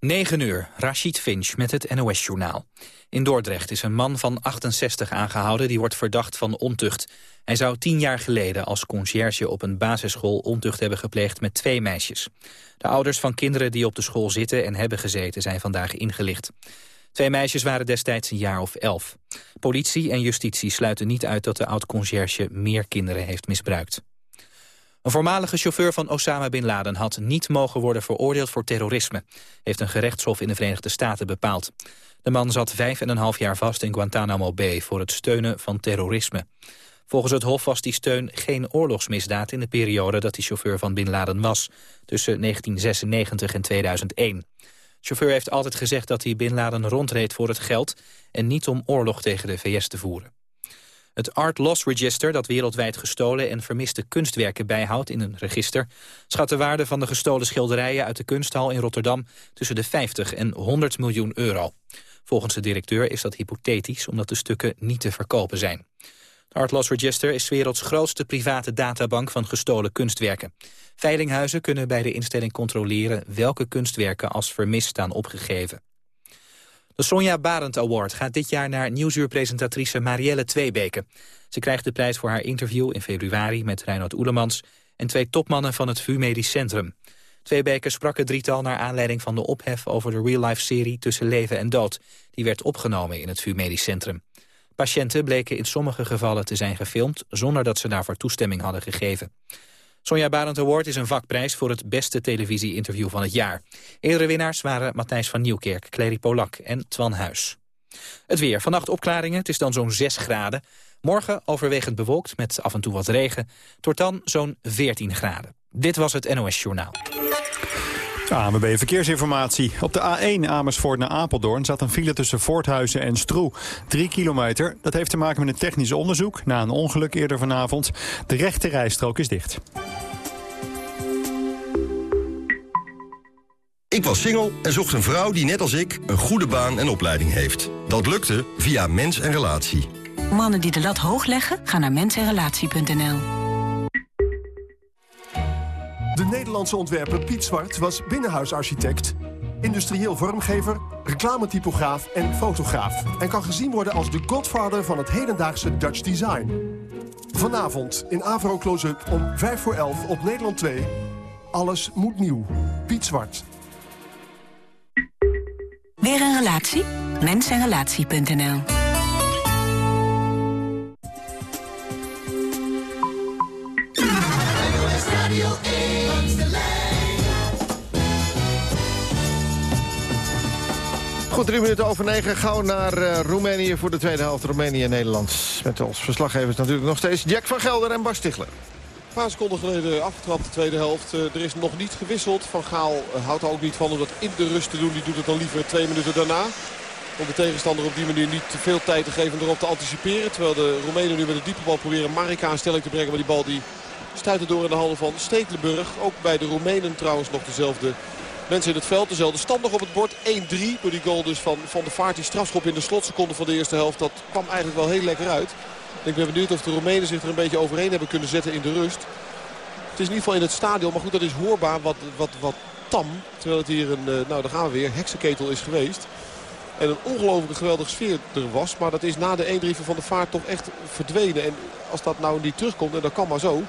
9 uur, Rashid Finch met het NOS-journaal. In Dordrecht is een man van 68 aangehouden die wordt verdacht van ontucht. Hij zou tien jaar geleden als conciërge op een basisschool ontucht hebben gepleegd met twee meisjes. De ouders van kinderen die op de school zitten en hebben gezeten zijn vandaag ingelicht. Twee meisjes waren destijds een jaar of elf. Politie en justitie sluiten niet uit dat de oud-conciërge meer kinderen heeft misbruikt. Een voormalige chauffeur van Osama Bin Laden had niet mogen worden veroordeeld voor terrorisme, heeft een gerechtshof in de Verenigde Staten bepaald. De man zat vijf en een half jaar vast in Guantanamo Bay voor het steunen van terrorisme. Volgens het Hof was die steun geen oorlogsmisdaad in de periode dat hij chauffeur van Bin Laden was, tussen 1996 en 2001. De chauffeur heeft altijd gezegd dat hij Bin Laden rondreed voor het geld en niet om oorlog tegen de VS te voeren. Het Art Loss Register, dat wereldwijd gestolen en vermiste kunstwerken bijhoudt in een register, schat de waarde van de gestolen schilderijen uit de kunsthal in Rotterdam tussen de 50 en 100 miljoen euro. Volgens de directeur is dat hypothetisch omdat de stukken niet te verkopen zijn. Het Art Loss Register is werelds grootste private databank van gestolen kunstwerken. Veilinghuizen kunnen bij de instelling controleren welke kunstwerken als vermist staan opgegeven. De Sonja Barend Award gaat dit jaar naar nieuwsuurpresentatrice Marielle Tweebeke. Ze krijgt de prijs voor haar interview in februari met Reinhard Oelemans... en twee topmannen van het VU Medisch Centrum. Tweebeke sprak het drietal naar aanleiding van de ophef over de real-life-serie Tussen Leven en Dood. Die werd opgenomen in het VU Medisch Centrum. Patiënten bleken in sommige gevallen te zijn gefilmd... zonder dat ze daarvoor toestemming hadden gegeven. Sonja Barend Award is een vakprijs voor het beste televisie-interview van het jaar. Eerdere winnaars waren Matthijs van Nieuwkerk, Clary Polak en Twan Huis. Het weer. Vannacht opklaringen. Het is dan zo'n 6 graden. Morgen overwegend bewolkt met af en toe wat regen. Tot dan zo'n 14 graden. Dit was het NOS Journaal. AMB Verkeersinformatie. Op de A1 Amersfoort naar Apeldoorn zat een file tussen Voorthuizen en Stroe. Drie kilometer. Dat heeft te maken met een technisch onderzoek na een ongeluk eerder vanavond. De rechte rijstrook is dicht. Ik was single en zocht een vrouw die net als ik een goede baan en opleiding heeft. Dat lukte via Mens en Relatie. Mannen die de lat hoog leggen, gaan naar mensenrelatie.nl. De Nederlandse ontwerper Piet Zwart was binnenhuisarchitect... industrieel vormgever, reclametypograaf en fotograaf... en kan gezien worden als de godfather van het hedendaagse Dutch design. Vanavond in Avro Close-up om 5 voor 11 op Nederland 2. Alles moet nieuw. Piet Zwart. Weer een relatie? Mensenrelatie.nl Goed, drie minuten over negen. Gauw naar uh, Roemenië voor de tweede helft. Roemenië en Nederland. Met als verslaggevers natuurlijk nog steeds Jack van Gelder en Bas Stigler. Een paar seconden geleden afgetrapt de tweede helft. Uh, er is nog niet gewisseld. Van Gaal uh, houdt er ook niet van om dat in de rust te doen. Die doet het dan liever twee minuten daarna. Om de tegenstander op die manier niet te veel tijd te geven om erop te anticiperen. Terwijl de Roemenen nu met een diepe bal proberen Marika aan stelling te brengen. Maar die bal die stuit door in de handen van Stekelenburg. Ook bij de Roemenen trouwens nog dezelfde mensen in het veld. Dezelfde stand op het bord. 1-3 door die goal dus van Van der Vaart. Die strafschop in de slotseconde van de eerste helft. Dat kwam eigenlijk wel heel lekker uit. Ik ben benieuwd of de Roemenen zich er een beetje overheen hebben kunnen zetten in de rust. Het is in ieder geval in het stadion. Maar goed, dat is hoorbaar wat, wat, wat tam. Terwijl het hier een, eh, nou daar gaan we weer, heksenketel is geweest. En een ongelooflijke geweldige sfeer er was. Maar dat is na de 1-3 van de vaart toch echt verdwenen. En als dat nou niet terugkomt, en dat kan maar zo...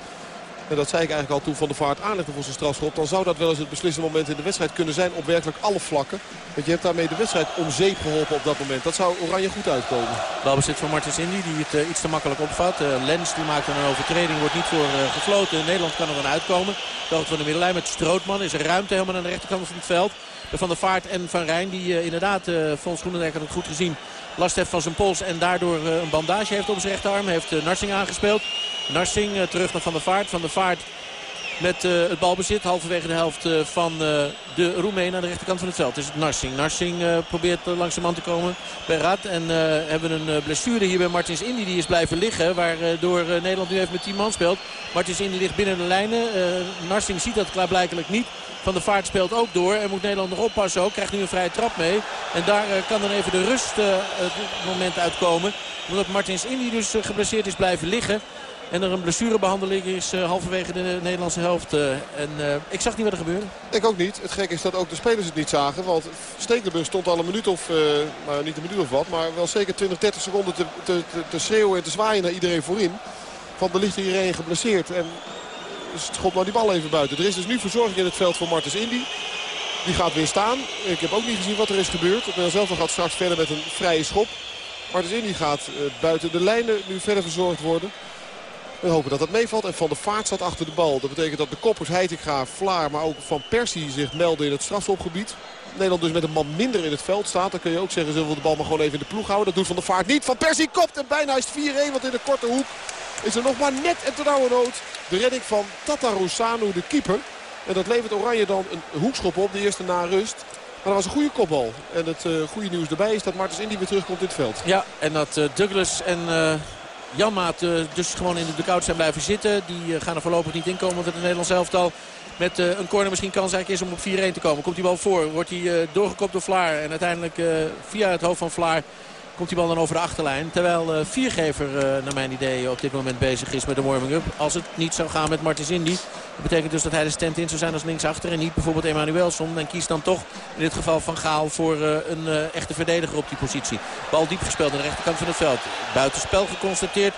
En dat zei ik eigenlijk al toen Van de Vaart aanlegde voor zijn strafschop. Dan zou dat wel eens het beslissende moment in de wedstrijd kunnen zijn op werkelijk alle vlakken. Want je hebt daarmee de wedstrijd om zeep geholpen op dat moment. Dat zou Oranje goed uitkomen. Balbezit van Martens Indy die het uh, iets te makkelijk opvat. Uh, Lens die maakt een overtreding, wordt niet voor uh, gefloten. Nederland kan er dan uitkomen. De van de middenlijn met Strootman is er ruimte helemaal aan de rechterkant van het veld. De van der Vaart en Van Rijn die inderdaad, Fons Groenendijk had het goed gezien last heeft van zijn pols en daardoor een bandage heeft op zijn rechterarm. Heeft Narsing aangespeeld. Narsing terug naar Van der Vaart. Van der Vaart met uh, het balbezit. Halverwege de helft uh, van de Roemenen aan de rechterkant van het veld. Is het Narsing. Narsing probeert langzaam te komen bij Rad. En hebben een blessure hier bij Martins Indy. Die is blijven liggen. Waardoor Nederland nu even met 10 man speelt. Martins Indy ligt binnen de lijnen. Narsing ziet dat klaarblijkelijk niet. Van de Vaart speelt ook door. En moet Nederland nog oppassen ook. Krijgt nu een vrije trap mee. En daar kan dan even de rust het moment uitkomen. Omdat Martins Indy dus geblesseerd is blijven liggen. En er een blessurebehandeling is uh, halverwege de Nederlandse helft. Uh, en uh, ik zag niet wat er gebeurde. Ik ook niet. Het gekke is dat ook de spelers het niet zagen. Want Stekelenburg stond al een minuut of, nou niet een minuut of wat. Maar wel zeker 20, 30 seconden te, te, te, schreeuwen en te zwaaien naar iedereen voorin. Van er ligt iedereen geblesseerd. En schot nou die bal even buiten. Er is dus nu verzorging in het veld voor Martens Indy. Die gaat weer staan. Ik heb ook niet gezien wat er is gebeurd. Het zelf gaat straks verder met een vrije schop. Martens Indy gaat buiten de lijnen nu verder verzorgd worden. We hopen dat dat meevalt. En Van der Vaart staat achter de bal. Dat betekent dat de koppers Heitinga, Vlaar, maar ook Van Persie zich melden in het strafschopgebied. Nederland dus met een man minder in het veld staat. Dan kun je ook zeggen, zullen we de bal maar gewoon even in de ploeg houden. Dat doet Van der Vaart niet. Van Persie kopt en bijna is het 4-1. Want in de korte hoek is er nog maar net en nood de redding van Tatarusanu, de keeper. En dat levert Oranje dan een hoekschop op, de eerste na rust. Maar dat was een goede kopbal. En het uh, goede nieuws erbij is dat Martens Indy weer terugkomt in het veld. Ja, en dat uh, Douglas en... Uh... Janmaat uh, dus gewoon in de koud zijn blijven zitten. Die uh, gaan er voorlopig niet in komen. Want het Nederlands elftal met uh, een corner misschien kansrijk is om op 4-1 te komen. Komt die bal voor. Wordt hij doorgekopt door Vlaar. En uiteindelijk via het hoofd van Vlaar komt die bal dan over de achterlijn. Terwijl uh, Viergever uh, naar mijn idee op dit moment bezig is met de warming-up. Als het niet zou gaan met Martins Indy. Dat betekent dus dat hij de stand in zou zijn als linksachter. En niet bijvoorbeeld Emanuelson. En kiest dan toch in dit geval Van Gaal voor uh, een echte verdediger op die positie. Bal diep gespeeld aan de rechterkant van het veld. Buitenspel geconstateerd.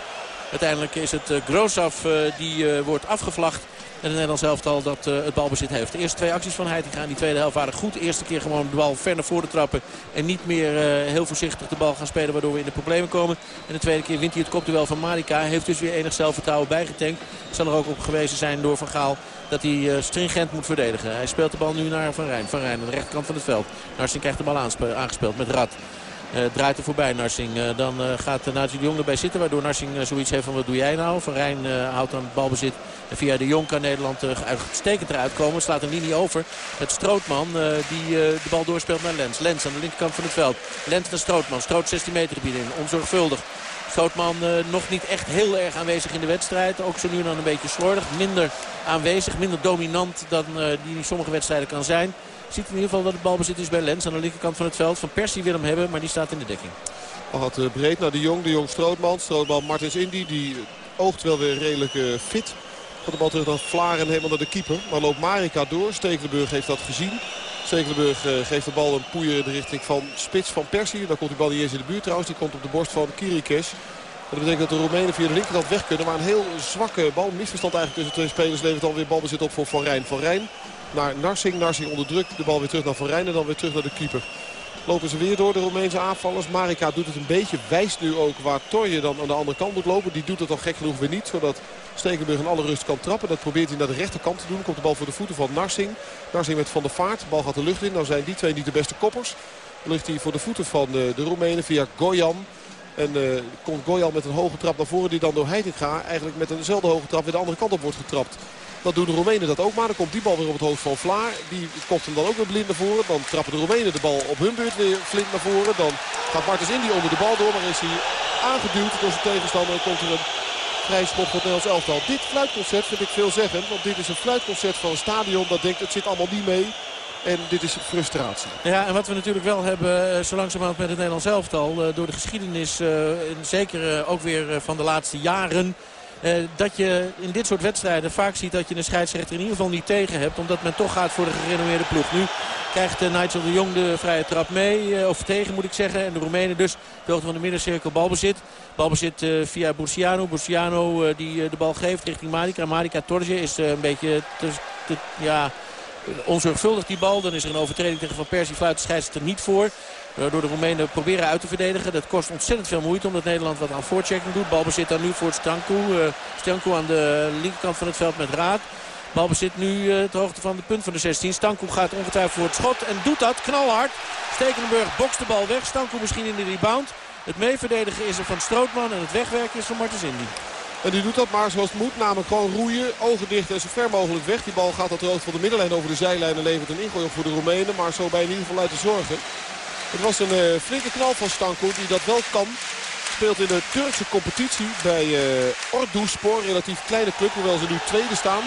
Uiteindelijk is het Grosaf die wordt afgevlacht. En het Nederlands elftal dat uh, het balbezit heeft. De eerste twee acties van Heitinga in die tweede helft waren goed. De eerste keer gewoon de bal ver naar voren trappen. En niet meer uh, heel voorzichtig de bal gaan spelen waardoor we in de problemen komen. En de tweede keer wint hij het kopduel van Marika. Heeft dus weer enig zelfvertrouwen bijgetankt. Zal er ook op gewezen zijn door Van Gaal dat hij uh, stringent moet verdedigen. Hij speelt de bal nu naar Van Rijn. Van Rijn aan de rechterkant van het veld. Narsing krijgt de bal aangespeeld met Rad. Uh, draait er voorbij Narsing. Uh, dan uh, gaat uh, de Jong erbij zitten. Waardoor Narsing zoiets heeft van wat doe jij nou. Van Rijn houdt dan balbezit. En via de Jong kan Nederland uitstekend eruit komen. Slaat een linie over. Het Strootman die de bal doorspeelt naar Lens. Lens aan de linkerkant van het veld. Lens naar Strootman. Stroot 16 meter gebied in. Onzorgvuldig. Strootman nog niet echt heel erg aanwezig in de wedstrijd. Ook zo nu en dan een beetje slordig. Minder aanwezig. Minder dominant dan die in sommige wedstrijden kan zijn. Ziet in ieder geval dat het balbezit is bij Lens aan de linkerkant van het veld. Van Persie wil hem hebben, maar die staat in de dekking. Al gaat eh, breed naar de Jong. De Jong Strootman. Strootman Martins Indy. Die oogt wel weer redelijk uh, fit. Gaat de bal terug naar Vlaar helemaal naar de keeper. Maar loopt Marika door. Stekelenburg heeft dat gezien. Stekelenburg uh, geeft de bal een poeier in de richting van Spits van Persie. Dan komt die bal niet eens in de buurt trouwens. Die komt op de borst van Kirikes. Dat betekent dat de Roemenen via de linkerkant weg kunnen. Maar een heel zwakke bal. Misverstand eigenlijk tussen twee spelers levert dan weer balbezit op voor Van Rijn. Van Rijn naar Narsing. Narsing onder druk. De bal weer terug naar Van Rijn dan weer terug naar de keeper. Lopen ze weer door de Roemeense aanvallers. Marika doet het een beetje. Wijst nu ook waar Torje dan aan de andere kant moet lopen. Die doet het dan gek genoeg weer niet. Zodat Stekenburg in alle rust kan trappen. Dat probeert hij naar de rechterkant te doen. Komt de bal voor de voeten van Narsing. Narsing met Van der Vaart. De bal gaat de lucht in. Nou zijn die twee niet de beste koppers. Dan ligt hij voor de voeten van de, de Roemenen via Goyan. En uh, komt Goyan met een hoge trap naar voren. Die dan door Heitinga eigenlijk met eenzelfde hoge trap weer de andere kant op wordt getrapt. Dan doen de Roemenen dat ook maar. Dan komt die bal weer op het hoofd van Vlaar. Die komt hem dan ook weer blind naar voren. Dan trappen de Roemenen de bal op hun beurt weer flink naar voren. Dan gaat Martens Indy onder de bal door. Maar is hij aangeduwd door zijn tegenstander. En komt er een vrij schop voor het Nederlands elftal. Dit fluitconcert vind ik veel zeggen. Want dit is een fluitconcert van een stadion dat denkt het zit allemaal niet mee. En dit is frustratie. Ja, en wat we natuurlijk wel hebben, eh, zo langzamerhand met het Nederlands elftal... Eh, door de geschiedenis, uh, zeker ook weer van de laatste jaren... Uh, dat je in dit soort wedstrijden vaak ziet dat je een scheidsrechter in ieder geval niet tegen hebt. Omdat men toch gaat voor de gerenommeerde ploeg. Nu krijgt uh, Nigel de Jong de vrije trap mee. Uh, of tegen moet ik zeggen. En de Roemenen dus de hoogte van de middencirkel balbezit. Balbezit via Burciano. Burciano die de bal geeft richting Marika. Marika Torje is een beetje ja, onzorgvuldig die bal. Dan is er een overtreding tegen Van Persie. Fluit de scheidsrechter niet voor. Door de Roemenen proberen uit te verdedigen. Dat kost ontzettend veel moeite omdat Nederland wat aan voorchecking doet. Balbezit dan nu voor Stanku. Uh, Stanku aan de linkerkant van het veld met Raad. Balbezit nu uh, ter hoogte van de punt van de 16. Stanku gaat ongetwijfeld voor het schot en doet dat knalhard. Stekelenburg bokst de bal weg. Stanku misschien in de rebound. Het meeverdedigen is er van Strootman en het wegwerken is van Martens Indy. En die doet dat maar zoals het moet. Namelijk gewoon roeien, ogen dicht en zo ver mogelijk weg. Die bal gaat de hoogte van de middenlijn over de zijlijn en levert een ingooi op voor de Roemenen. Maar zo bij in ieder geval uit te zorgen. Het was een uh, flinke knal van Stanko die dat wel kan. Speelt in de Turkse competitie bij uh, Orduzspor. Relatief kleine club, hoewel ze nu tweede staan.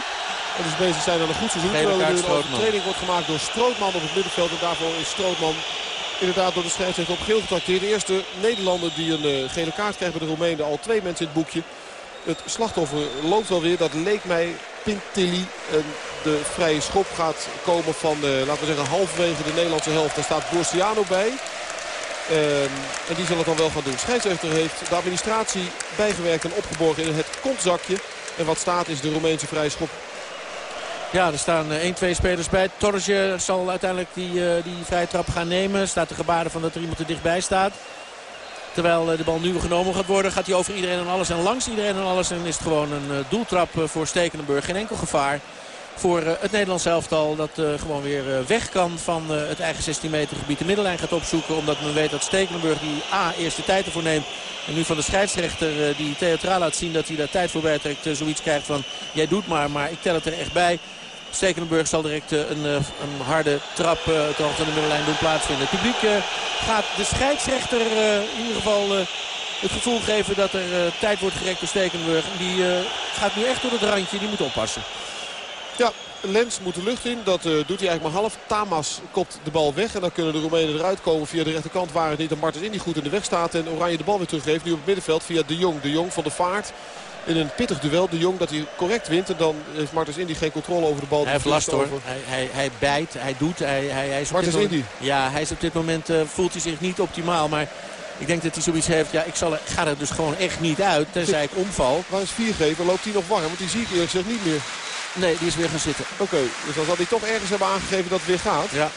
En dus bezig zijn aan een goed seizoen. Terwijl er nu een overtreding wordt gemaakt door Strootman op het middenveld. En daarvoor is Strootman inderdaad door de scheidsrechter op geel getrakteerd. De eerste Nederlander die een uh, gele kaart krijgt bij de Roemenen. Al twee mensen in het boekje. Het slachtoffer loopt wel weer. Dat leek mij Pintilli. De vrije schop gaat komen van, uh, laten we zeggen, halverwege de Nederlandse helft. Daar staat Borsiano bij. Ehm, en die zal het dan wel gaan doen. Scheidsrechter heeft de administratie bijgewerkt en opgeborgen in het kontzakje. En wat staat is de Roemeense vrije schop. Ja, er staan 1, eh, 2 spelers bij. Torresje zal uiteindelijk die, uh, die vrije trap gaan nemen. Staat de gebaren van dat er iemand er dichtbij staat. Terwijl de bal nu genomen gaat worden, gaat hij over iedereen en alles en langs iedereen en alles. En is het gewoon een doeltrap voor Stekenenburg. Geen enkel gevaar voor eh, het Nederlands elftal. Dat gewoon weer weg kan van het eigen 16 meter gebied. De middellijn gaat opzoeken omdat men weet dat Stekelenburg die A eerst de tijd ervoor neemt. En nu van de scheidsrechter die theatraal laat zien dat hij daar tijd voor bijtrekt. zoiets krijgt van jij doet maar, maar ik tel het er echt bij. Stekelenburg zal direct een, een, harde trap uh, hoogte van de middellijn doen plaatsvinden. Het publiek gaat de scheidsrechter in ieder geval het gevoel geven dat er tijd wordt gerekt door Stekelenburg. Die gaat nu echt door het randje, die moet oppassen. Ja, Lens moet de lucht in. Dat doet hij eigenlijk maar half. Tamas kopt de bal weg. En dan kunnen de Roemenen eruit komen via de rechterkant. Waar het niet dat Martens Indy goed in de weg staat. En Oranje de bal weer teruggeeft. Nu op het middenveld via De Jong. De Jong van de Vaart. In een pittig duel. De Jong dat hij correct wint. En dan heeft Martens Indy geen controle over de bal. Hij heeft last hoor. Hij, hij, hij bijt. Hij doet. Hij, hij, hij is Martens Indy. Ja, hij is op dit moment uh, voelt hij zich niet optimaal. Maar ik denk dat hij zoiets heeft. Ja, ik zal er, ga er dus gewoon echt niet uit. Tenzij ik omval. Waar is Viergever? Loopt hij nog warm? Want die zie ik eerlijk gezegd niet meer. Nee, die is weer gaan zitten. Oké, dus dan zal hij toch ergens hebben aangegeven dat het weer gaat. Ja.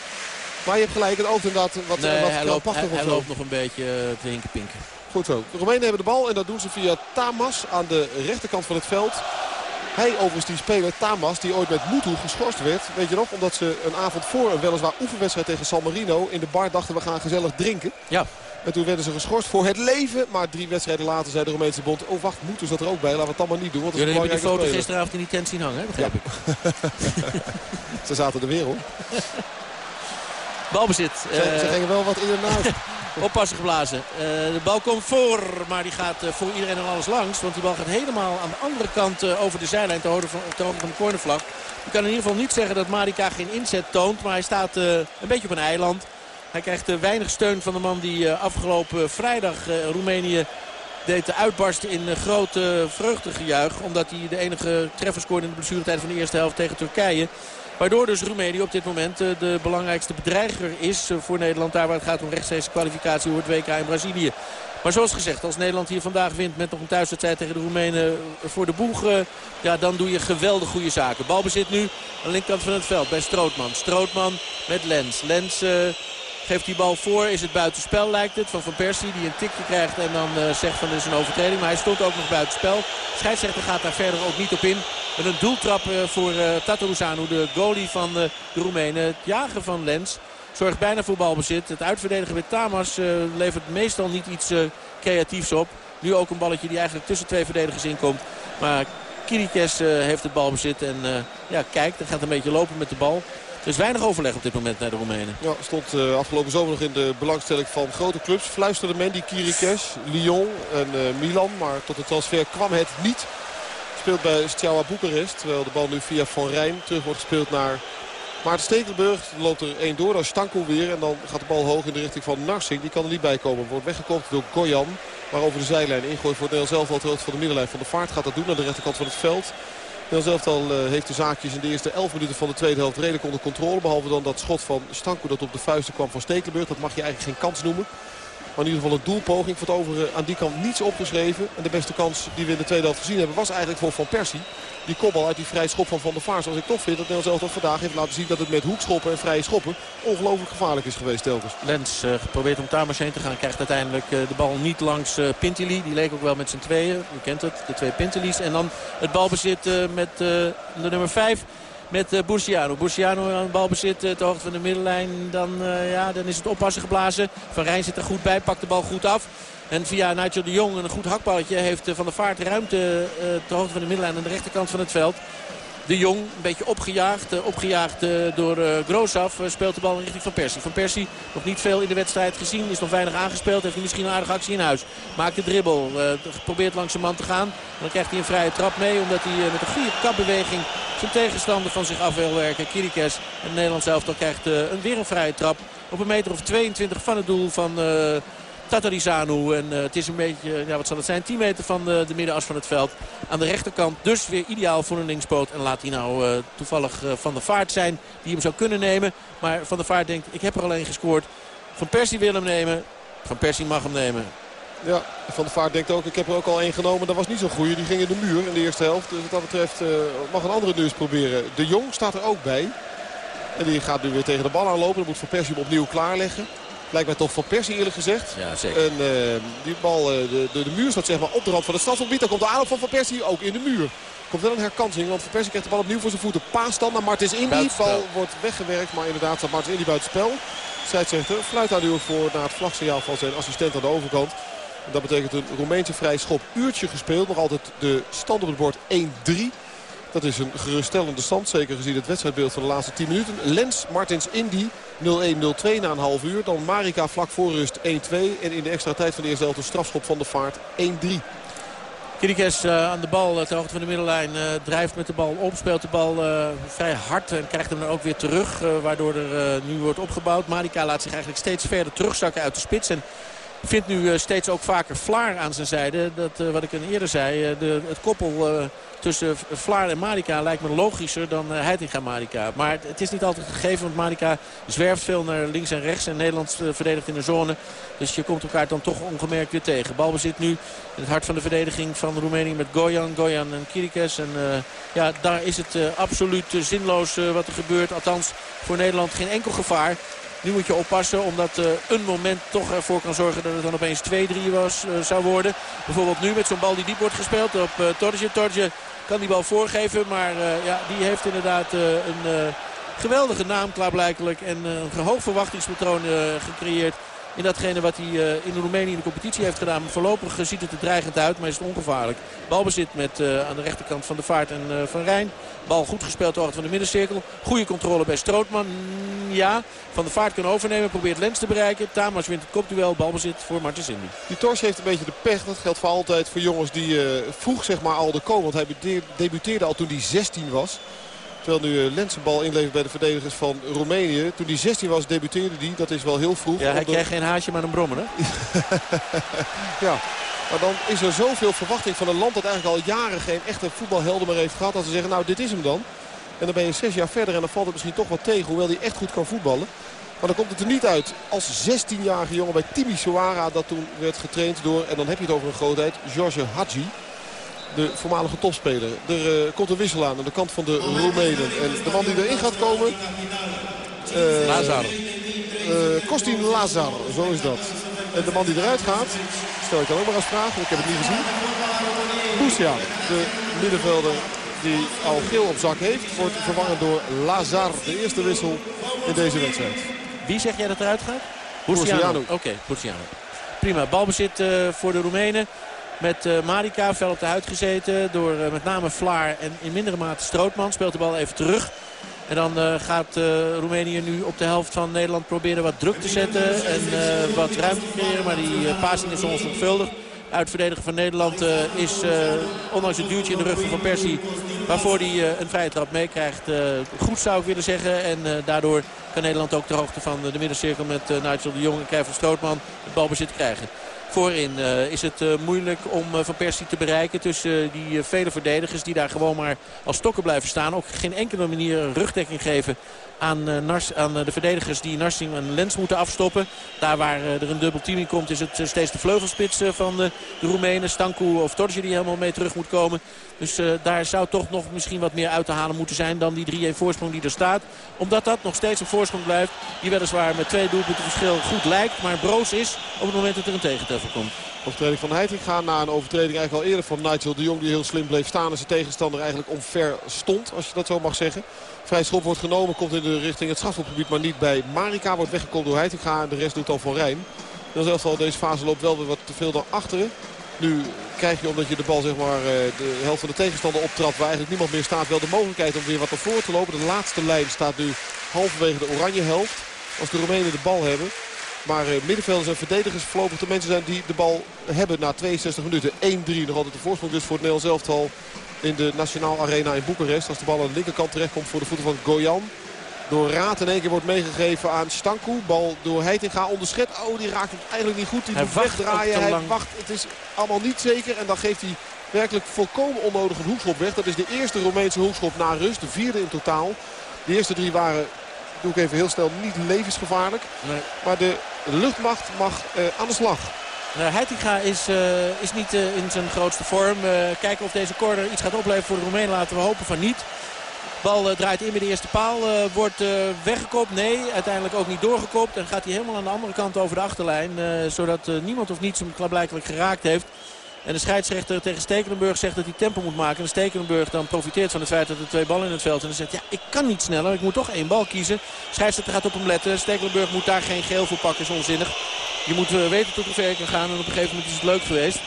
Maar je hebt gelijk, het oogt inderdaad wat, nee, wat hij, loopt, hij, hij loopt nog een beetje eh, te hinkenpinken. Goed zo. De Romeinen hebben de bal en dat doen ze via Tamas aan de rechterkant van het veld. Hij overigens die speler Tamas die ooit met Mutu geschorst werd. Weet je nog? Omdat ze een avond voor een weliswaar oefenwedstrijd tegen San Marino in de bar dachten we gaan gezellig drinken. Ja. En toen werden ze geschorst voor het leven. Maar drie wedstrijden later zei de Romeinse bond... oh wacht, moeten ze dat er ook bij? Laten we het allemaal niet doen. Want Jullie hebben die foto gisteravond in die tent zien hangen, hè? begrijp ik. ze zaten er weer op. Balbezit. Ze, uh, ze gingen wel wat in en uit. Oppassen geblazen. Uh, de bal komt voor, maar die gaat uh, voor iedereen en alles langs. Want die bal gaat helemaal aan de andere kant uh, over de zijlijn te houden van, van de cornervlag. Je kan in ieder geval niet zeggen dat Marika geen inzet toont. Maar hij staat een beetje op een eiland. Hij krijgt weinig steun van de man die afgelopen vrijdag Roemenië deed uitbarsten in grote vreugdegejuich. Omdat hij de enige treffer scoorde in de blessuretijd van de eerste helft tegen Turkije. Waardoor dus Roemenië op dit moment de belangrijkste bedreiger is voor Nederland. Daar waar het gaat om rechtstreeks kwalificatie voor het WK in Brazilië. Maar zoals gezegd, als Nederland hier vandaag wint met nog een thuiswedstrijd tegen de Roemenen voor de boeg. Ja, dan doe je geweldig goede zaken. Balbezit nu aan de linkerkant van het veld bij Strootman. Strootman met Lens. Lens Geeft die bal voor, is het buitenspel lijkt het. Van Van Persie die een tikje krijgt en dan uh, zegt van dit is een overtreding. Maar hij stond ook nog buitenspel. Scheidsrechter gaat daar verder ook niet op in. Met een doeltrap uh, voor uh, Tataruzanu, de goalie van de Roemenen. Het jagen van Lens zorgt bijna voor balbezit. Het uitverdedigen met Tamas levert meestal niet iets creatiefs op. Nu ook een balletje die eigenlijk tussen twee verdedigers inkomt. Maar Kirikes heeft het balbezit en ja, kijkt. Hij gaat een beetje lopen met de bal. Er is weinig overleg op dit moment naar de Roemenen. Ja, stond uh, afgelopen zomer nog in de belangstelling van grote clubs. Fluisterde men die Kirikes, Lyon en uh, Milan. Maar tot de transfer kwam het niet. Speelt bij Steaua Boekarest. Terwijl de bal nu via Van Rijn terug wordt gespeeld naar Maarten Stekelenburg. Loopt er één door. Dan Stanko weer. En dan gaat de bal hoog in de richting van Narsing. Die kan er niet bij komen. Wordt weggekocht door Goyan. Maar over de zijlijn ingooit voor Nederland zelf al het van de middenlijn van de vaart. Gaat dat doen aan de rechterkant van het veld. Nederland zelf al heeft de zaakjes in de eerste 11 minuten van de tweede helft redelijk onder controle. Behalve dan dat schot van Stanko dat op de vuisten kwam van Stekelenburg. Dat mag je eigenlijk geen kans noemen. Maar in ieder geval een doelpoging. Voor het overige aan die kant niets opgeschreven. En de beste kans die we in de tweede helft gezien hebben was eigenlijk voor Van Persie. Die kopbal uit die vrije schop van Van der Vaart. Zoals ik toch vind dat Nederland zelf vandaag heeft laten zien dat het met hoekschoppen en vrije schoppen ongelooflijk gevaarlijk is geweest telkens. Lens uh, geprobeerd om Tamers heen te gaan. Krijgt uiteindelijk uh, de bal niet langs uh, Pintili. Die leek ook wel met z'n tweeën. U kent het, de twee Pintili's. En dan het balbezit met de nummer 5 met uh, Burciano. Burciano aan balbezit uh, ter hoogte van de middenlijn. Dan, uh, ja, dan is het oppassen geblazen. Van Rijn zit er goed bij, pakt de bal goed af. En via Nigel de Jong een goed hakballetje heeft Van der Vaart ruimte ter hoogte van de middenlijn aan de rechterkant van het veld. De Jong, een beetje opgejaagd, uh, opgejaagd uh, door uh, Groosaf, speelt de bal in richting Van Persie. Van Persie nog niet veel in de wedstrijd gezien, is nog weinig aangespeeld. Heeft misschien een aardige actie in huis. Maakt de dribbel, probeert langs zijn man te gaan. Dan krijgt hij een vrije trap mee, omdat hij met een goede kapbeweging zijn tegenstander van zich af wil werken. Kirikes, het Nederlands elftal krijgt een, weer een vrije trap op een meter of 22 van het doel van Tatarizanu. En het is een beetje, ja, wat zal het zijn, 10 meter van de, de middenas van het veld. Aan de rechterkant dus weer ideaal voor een linkspoot. En laat hij nou toevallig Van de Vaart zijn die hem zou kunnen nemen. Maar Van der Vaart denkt, ik heb er alleen gescoord. Van Persie wil hem nemen. Van Persie mag hem nemen. Ja, Van der Vaart denkt ook, ik heb er ook al één genomen. Dat was niet zo'n goede. Die ging in de muur in de eerste helft. Dus wat dat betreft mag een andere eens proberen. De Jong staat er ook bij. En die gaat nu weer tegen de bal aanlopen. Dan moet Van Persie hem opnieuw klaarleggen. Lijkt mij toch Van Persie eerlijk gezegd. Ja, zeker. En uh, die bal, uh, de, de, de, muur staat zeg maar op de rand van het stadsgebied. Dan komt de aanloop van Van Persie ook in de muur. Komt wel een herkansing, want Van Persie krijgt de bal opnieuw voor zijn voeten. Paas dan naar Martins Indy. De bal wordt weggewerkt, maar inderdaad staat Martins Indy buiten spel. Scheidsrechter fluit daar nu voor naar het vlagsignaal van zijn assistent aan de overkant. Dat betekent een Roemeense vrij schop. Uurtje gespeeld. Nog altijd de stand op het bord 1-3. Dat is een geruststellende stand. Zeker gezien het wedstrijdbeeld van de laatste 10 minuten. Lens Martins Indy 0-1-0-2 na een half uur. Dan Marika vlak voor rust 1-2. En in de extra tijd van de eerste helft een strafschop van de vaart 1-3. Kirikes uh, aan de bal ter hoogte van de middenlijn. Uh, drijft met de bal op. Speelt de bal vrij hard. En krijgt hem dan ook weer terug. waardoor er nu wordt opgebouwd. Marika laat zich eigenlijk steeds verder terugzakken uit de spits. En vindt nu steeds ook vaker Vlaar aan zijn zijde. Dat, wat ik eerder zei. De, het koppel tussen Vlaar en Marika lijkt me logischer dan uh, Heitinga Marika. Maar het is niet altijd gegeven, want Marika zwerft veel naar links en rechts. En Nederland verdedigt in de zone. Dus je komt elkaar dan toch ongemerkt weer tegen. Balbezit nu in het hart van de verdediging van Roemenië met Goyan, Goyan en Kirikes. En ja, daar is het absoluut zinloos wat er gebeurt. Althans, voor Nederland geen enkel gevaar. Nu moet je oppassen omdat uh, een moment toch ervoor kan zorgen dat het dan opeens 2-3 was, uh, zou worden. Bijvoorbeeld nu met zo'n bal die diep wordt gespeeld op uh, Torje. Torje kan die bal voorgeven, maar ja, die heeft inderdaad een geweldige naam klaarblijkelijk. En een hoog verwachtingspatroon gecreëerd in datgene wat hij uh, in Roemenië in de competitie heeft gedaan. Voorlopig ziet het er dreigend uit, maar is het ongevaarlijk. Balbezit met uh, aan de rechterkant van de Vaart en Van Rijn. Bal goed gespeeld door van de middencirkel. Goede controle bij Strootman. Mm, ja, Van de Vaart kan overnemen. Probeert Lens te bereiken. Tamas wint het kopduel. Balbezit voor Martens Indy. Die Tors heeft een beetje de pech. Dat geldt voor altijd voor jongens die vroeg zeg maar al de komen. Want hij debuteerde al toen hij 16 was. Terwijl nu Lens een bal inlevert bij de verdedigers van Roemenië. Toen hij 16 was debuteerde hij. Dat is wel heel vroeg. Ja, hij kreeg geen haasje maar een brommer hè? ja. Maar dan is er zoveel verwachting van een land dat eigenlijk al jaren geen echte voetbalhelden meer heeft gehad. Dat ze zeggen, nou dit is hem dan. En dan ben je zes jaar verder en dan valt het misschien toch wat tegen. Hoewel hij echt goed kan voetballen. Maar dan komt het er niet uit als 16-jarige jongen bij Timi Soara. Dat toen werd getraind door, en dan heb je het over een grootheid, George Hadji de voormalige topspeler. Er uh, komt een wissel aan aan de kant van de Roemenen. En de man die erin gaat komen... Uh, Lazar. Uh, Kostin Lazar, zo is dat. En de man die eruit gaat, stel ik dan ook maar als vraag, ik heb het niet gezien. Boesian, de middenvelder die al geel op zak heeft, wordt vervangen door Lazar. De eerste wissel in deze wedstrijd. Wie zeg jij dat eruit gaat? Boesiano. Oké, okay, Prima, balbezit voor de Roemenen. Met uh, Marika fel op de huid gezeten door uh, met name Vlaar en in mindere mate Strootman. Speelt de bal even terug. En dan uh, gaat Roemenië nu op de helft van Nederland proberen wat druk te zetten. En wat ruimte te creëren. Maar die passing is onzorgvuldig. Uitverdediger van Nederland is, ondanks het duwtje in de rug van Van Persie... waarvoor hij een vrije trap meekrijgt, goed zou ik willen zeggen. En daardoor kan Nederland ook de hoogte van de middencirkel met Nigel de Jong en Kevin Strootman het balbezit krijgen. Voorin uh, is het uh, moeilijk om uh, Van Persie te bereiken tussen die vele verdedigers die daar gewoon maar als stokken blijven staan. Ook geen enkele manier rugdekking geven aan, Nars, aan de verdedigers die Narsing en Lens moeten afstoppen. Daar waar er een dubbel team in komt is het steeds de vleugelspits van de, de Roemenen. Stanku of Torje die helemaal mee terug moet komen. Dus daar zou toch nog misschien wat meer uit te halen moeten zijn dan die 3-1 voorsprong die er staat. Omdat dat nog steeds een voorsprong blijft die weliswaar met twee doelpunten verschil goed lijkt. Maar broos is op het moment dat er een tegentreffer komt. Overtreding van Heitinga na een overtreding eigenlijk al eerder van Nigel de Jong. Die heel slim bleef staan en zijn tegenstander eigenlijk omver stond. Als je dat zo mag zeggen. Vrij schop wordt genomen. Komt in de richting het strafschopgebied. Maar niet bij Marika. Wordt weggekomen door Heitinga. En de rest doet dan Van Rijn. Dat is al deze fase loopt wel weer wat te veel naar achteren. Nu krijg je omdat je de bal zeg maar, eh, de helft van de tegenstander optrapt. Waar eigenlijk niemand meer staat. Wel de mogelijkheid om weer wat naar voren te lopen. De laatste lijn staat nu halverwege de oranje helft. Als de Roemenen de bal hebben. Maar uh, middenvelders en verdedigers voorlopig de mensen zijn die de bal hebben na 62 minuten. 1-3 nog altijd de voorsprong dus voor het Nederlands elftal in de Nationaal Arena in Boekarest. Als de bal aan de linkerkant terechtkomt voor de voeten van Goyan. door Raad in één keer wordt meegegeven aan Stanku. Bal door Heitinga onderschet. Oh, die raakt het eigenlijk niet goed. Die Hij moet wegdraaien. Hij lang. wacht. Het is allemaal niet zeker. En dan geeft hij werkelijk volkomen onnodig een hoekschop weg. Dat is de eerste Roemeense hoekschop na rust. De vierde in totaal. De eerste drie waren, doe ik even heel snel, niet levensgevaarlijk. Nee. Maar de luchtmacht mag eh, aan de slag. Nou, Heitinga is, eh, is niet in zijn grootste vorm. Kijken of deze corner iets gaat opleveren voor de Roemenen. Laten we hopen van niet. Bal draait in bij de eerste paal. wordt weggekopt. Nee, uiteindelijk ook niet doorgekopt. En gaat hij helemaal aan de andere kant over de achterlijn. zodat niemand of niets hem klaarblijkelijk geraakt heeft. En de scheidsrechter tegen Stekelenburg zegt dat hij tempo moet maken. En Stekelenburg dan profiteert van het feit dat er twee ballen in het veld zijn. En zegt ja, ik kan niet sneller. Ik moet toch één bal kiezen. Scheidsrechter gaat op hem letten. Stekelenburg moet daar geen geel voor pakken. is onzinnig. Je moet eh, weten tot hoe ver je kan gaan. En op een gegeven moment is het leuk geweest.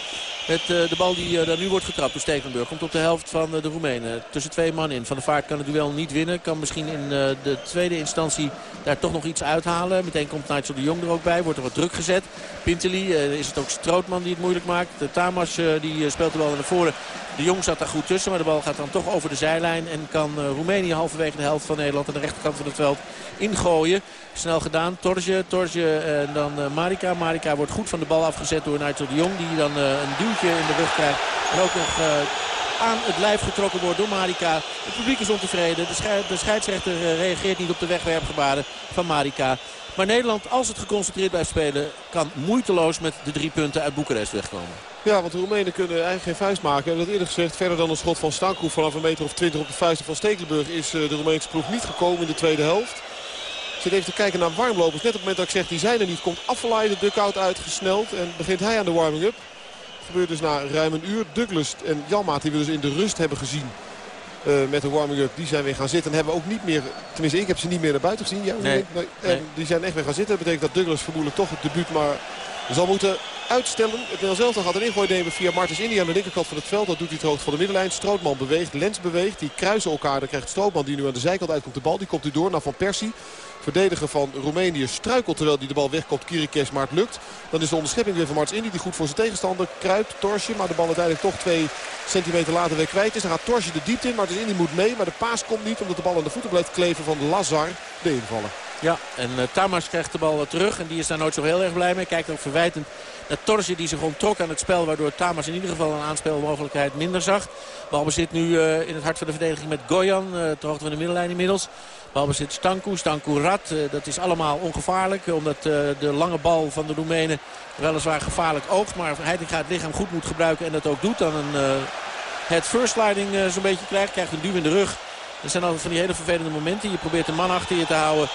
Eh, de bal die eh, daar nu wordt getrapt door Stekelenburg. Komt op de helft van eh, de Roemenen. Tussen twee man in. Van de Vaart kan het duel niet winnen. Kan misschien in de tweede instantie daar toch nog iets uithalen. Meteen komt Nigel de Jong er ook bij. Wordt er wat druk gezet. Pinteli is het ook Strootman die het moeilijk maakt. De Tamas die speelt de bal naar voren. De Jong zat daar goed tussen. Maar de bal gaat dan toch over de zijlijn. En kan Roemenië halverwege de helft van Nederland aan de rechterkant van het veld ingooien. Snel gedaan. Torje, Torje en dan eh, Marika. Marika wordt goed van de bal afgezet door Nigel de Jong. Die dan eh, een duwtje in de rug krijgt. En ook nog eh, aan het lijf getrokken wordt door Marika. Het publiek is ontevreden. De, schei- de scheidsrechter eh, reageert niet op de wegwerpgebaren van Marika. Maar Nederland, als het geconcentreerd blijft spelen... kan moeiteloos met de drie punten uit Boekarest wegkomen. Ja, want de Roemenen kunnen eigenlijk geen vuist maken. We hebben dat eerder gezegd. Verder dan een schot van Stanku vanaf een meter of 20 op de vuisten van Stekelenburg... is eh, de Roemeense ploeg niet gekomen in de tweede helft. Zit even te kijken naar warmlopers. Net op het moment dat ik zeg die zijn er niet, komt Affelay de dugout uitgesneld. En begint hij aan de warming-up. Gebeurt dus na ruim een uur. Douglas en Janmaat die we dus in de rust hebben gezien. eh, met de warming-up, die zijn weer gaan zitten. En hebben ook niet meer, tenminste ik heb ze niet meer naar buiten gezien. Ja, Nee. En die zijn echt weer gaan zitten. Dat betekent dat Douglas vermoedelijk toch het debuut maar zal moeten uitstellen. Het Nederlands elftal gaat een ingooi nemen via Martens Indy aan de linkerkant van het veld. Dat doet hij het hoogte van de middenlijn. Strootman beweegt, Lens beweegt. Die kruisen elkaar. Dan krijgt Strootman die nu aan de zijkant uitkomt de bal. Die komt nu door naar Van Persie. Verdediger van Roemenië struikelt terwijl hij de bal wegkomt. Kirikes, maar het lukt. Dan is de onderschepping weer van Martens Indy. Die goed voor zijn tegenstander kruipt. Torsje, maar de bal uiteindelijk toch twee centimeter later weer kwijt is. Dan gaat Torsje de diepte in. Martens Indy moet mee. Maar de paas komt niet omdat de bal aan de voeten blijft kleven van Lazar. De invaller. Ja, en uh, Tamas krijgt de bal uh, terug. En die is daar nooit zo heel erg blij mee. Kijkt ook verwijtend naar Torje die zich ontrok aan het spel. Waardoor Tamas in ieder geval een aanspelmogelijkheid minder zag. Balbezit nu uh, in het hart van de verdediging met Goyan. Uh, ter hoogte van de middenlijn inmiddels. Balbezit Stanku, Stanku Rad. Uh, dat is allemaal ongevaarlijk. Omdat uh, de lange bal van de Roemenen weliswaar gevaarlijk oogt. Maar Heitinga het lichaam goed moet gebruiken en dat ook doet. Dan een head first sliding zo'n beetje krijgt. Krijgt een duw in de rug. Dat zijn altijd van die hele vervelende momenten. Je probeert een man achter je te houden.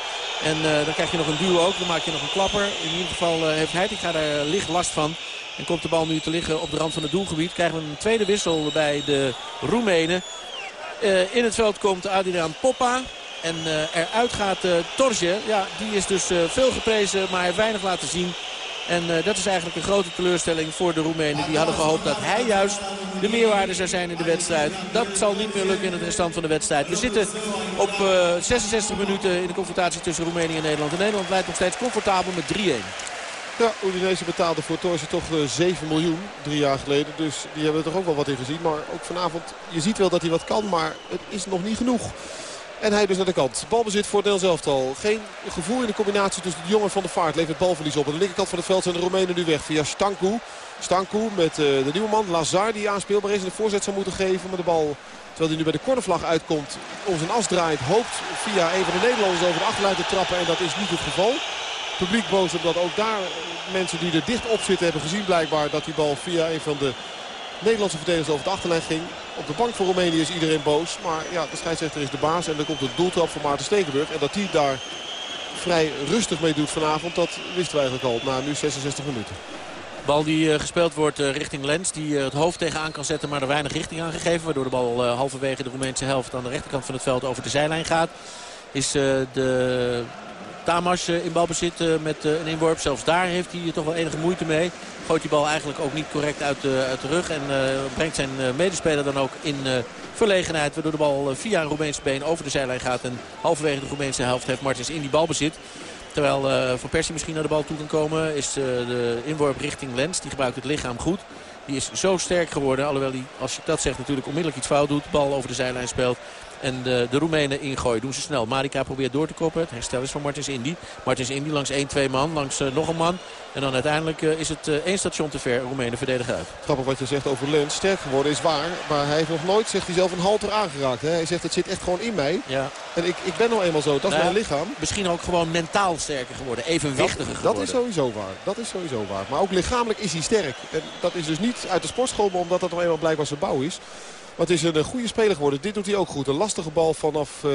En dan krijg je nog een duw ook. Dan maak je nog een klapper. In ieder geval heeft Heitinga daar licht last van. En komt de bal nu te liggen op de rand van het doelgebied. Krijgen we een tweede wissel bij de Roemenen. In het veld komt Adriaan Poppa. En uh, eruit gaat uh, Torje. Ja, die is dus uh, veel geprezen, maar hij weinig laten zien. En dat is eigenlijk een grote teleurstelling voor de Roemenen. Die hadden gehoopt dat hij juist de meerwaarde zou zijn in de wedstrijd. Dat zal niet meer lukken in het restant van de wedstrijd. We zitten op uh, 66 minuten in de confrontatie tussen Roemenië en Nederland. En Nederland leidt nog steeds comfortabel met 3-1. Ja, Udinese betaalde voor Torse toch uh, 7 miljoen drie jaar geleden. Dus die hebben er toch ook wel wat in gezien. Maar ook vanavond, je ziet wel dat hij wat kan, maar het is nog niet genoeg. En hij dus naar de kant. Balbezit voor Nederlands elftal. Geen gevoel in de combinatie tussen de jongen van de vaart. Levert balverlies op. Aan de linkerkant van het veld zijn de Roemenen nu weg. Via Stanku. Stanku met uh, de nieuwe man Lazar die aanspeelbaar is. En de voorzet zou moeten geven. Maar de bal, terwijl hij nu bij de cornervlag uitkomt, om zijn as draait. Hoopt via een van de Nederlanders over de achterlijn te trappen. En dat is niet het geval. Publiek boos omdat ook daar mensen die er dicht op zitten hebben gezien blijkbaar dat die bal via een van de Nederlandse verdedigers over de achterlijn ging. Op de bank voor Roemenië is iedereen boos. Maar ja, de scheidsrechter is de baas. En er komt een doeltrap van Maarten Stekenburg. En dat hij daar vrij rustig mee doet vanavond, dat wisten we eigenlijk al na nu 66 minuten. Bal die uh, gespeeld wordt uh, richting Lens. Die uh, het hoofd tegenaan kan zetten, maar er weinig richting aan gegeven. Waardoor de bal halverwege de Roemeense helft aan de rechterkant van het veld over de zijlijn gaat. Is de Tamas in balbezit met een inworp. Zelfs daar heeft hij toch wel enige moeite mee. Gooit die bal eigenlijk ook niet correct uit de, uit de rug. En uh, brengt zijn medespeler dan ook in uh, verlegenheid. Waardoor de bal via een Roemeense been over de zijlijn gaat. En halverwege de Roemeense helft heeft Martins in die balbezit. Terwijl Van Persie misschien naar de bal toe kan komen. Is de inworp richting Lens. Die gebruikt het lichaam goed. Die is zo sterk geworden. Alhoewel hij, als je dat zegt, natuurlijk onmiddellijk iets fout doet. Bal over de zijlijn speelt. En de, de Roemenen ingooien. Doen ze snel. Marika probeert door te koppen. Het herstel is van Martins Indy. Martins Indy langs 1, 2 man. Langs uh, nog een man. En dan uiteindelijk uh, is het uh, één station te ver. Roemenen verdedigen uit. Grappig wat je zegt over Lens. Sterk geworden is waar. Maar hij heeft nog nooit, zegt hij zelf, een halter aangeraakt. Hè? Hij zegt het zit echt gewoon in mij. Ja. En ik, ik ben nou eenmaal zo. Dat is Nou mijn lichaam. Misschien ook gewoon mentaal sterker geworden. Evenwichtiger Dat, geworden. dat is sowieso waar. Dat is sowieso waar. Maar ook lichamelijk is hij sterk. En dat is dus niet uit de sportschool, maar omdat dat nog eenmaal blijkbaar zijn bouw is. Het is een goede speler geworden. Dit doet hij ook goed. Een lastige bal vanaf eh,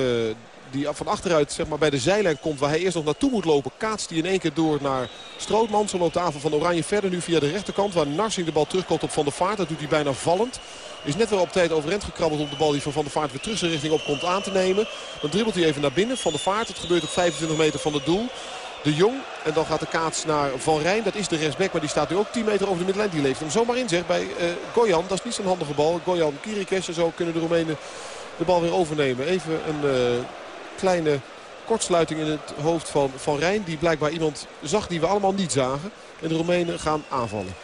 die van achteruit zeg maar, bij de zijlijn komt. Waar hij eerst nog naartoe moet lopen. Kaatst hij in één keer door naar Strootman. Zo loopt de van Oranje verder nu via de rechterkant. Waar Narsing de bal terugkomt op Van der Vaart. Dat doet hij bijna vallend. Is net wel op tijd overend gekrabbeld om de bal die van Van der Vaart weer terug zijn richting op komt aan te nemen. Dan dribbelt hij even naar binnen. Van der Vaart. Het gebeurt op 25 meter van het doel. De Jong. En dan gaat de kaats naar Van Rijn. Dat is de rechtsback, maar die staat nu ook 10 meter over de middenlijn. Die leeft hem zomaar in, zeg, bij uh, Goyan. Dat is niet zo'n handige bal. Goyan, Kirikes en zo kunnen de Roemenen de bal weer overnemen. Even een uh, kleine kortsluiting in het hoofd van Van Rijn. Die blijkbaar iemand zag die we allemaal niet zagen. En de Roemenen gaan aanvallen.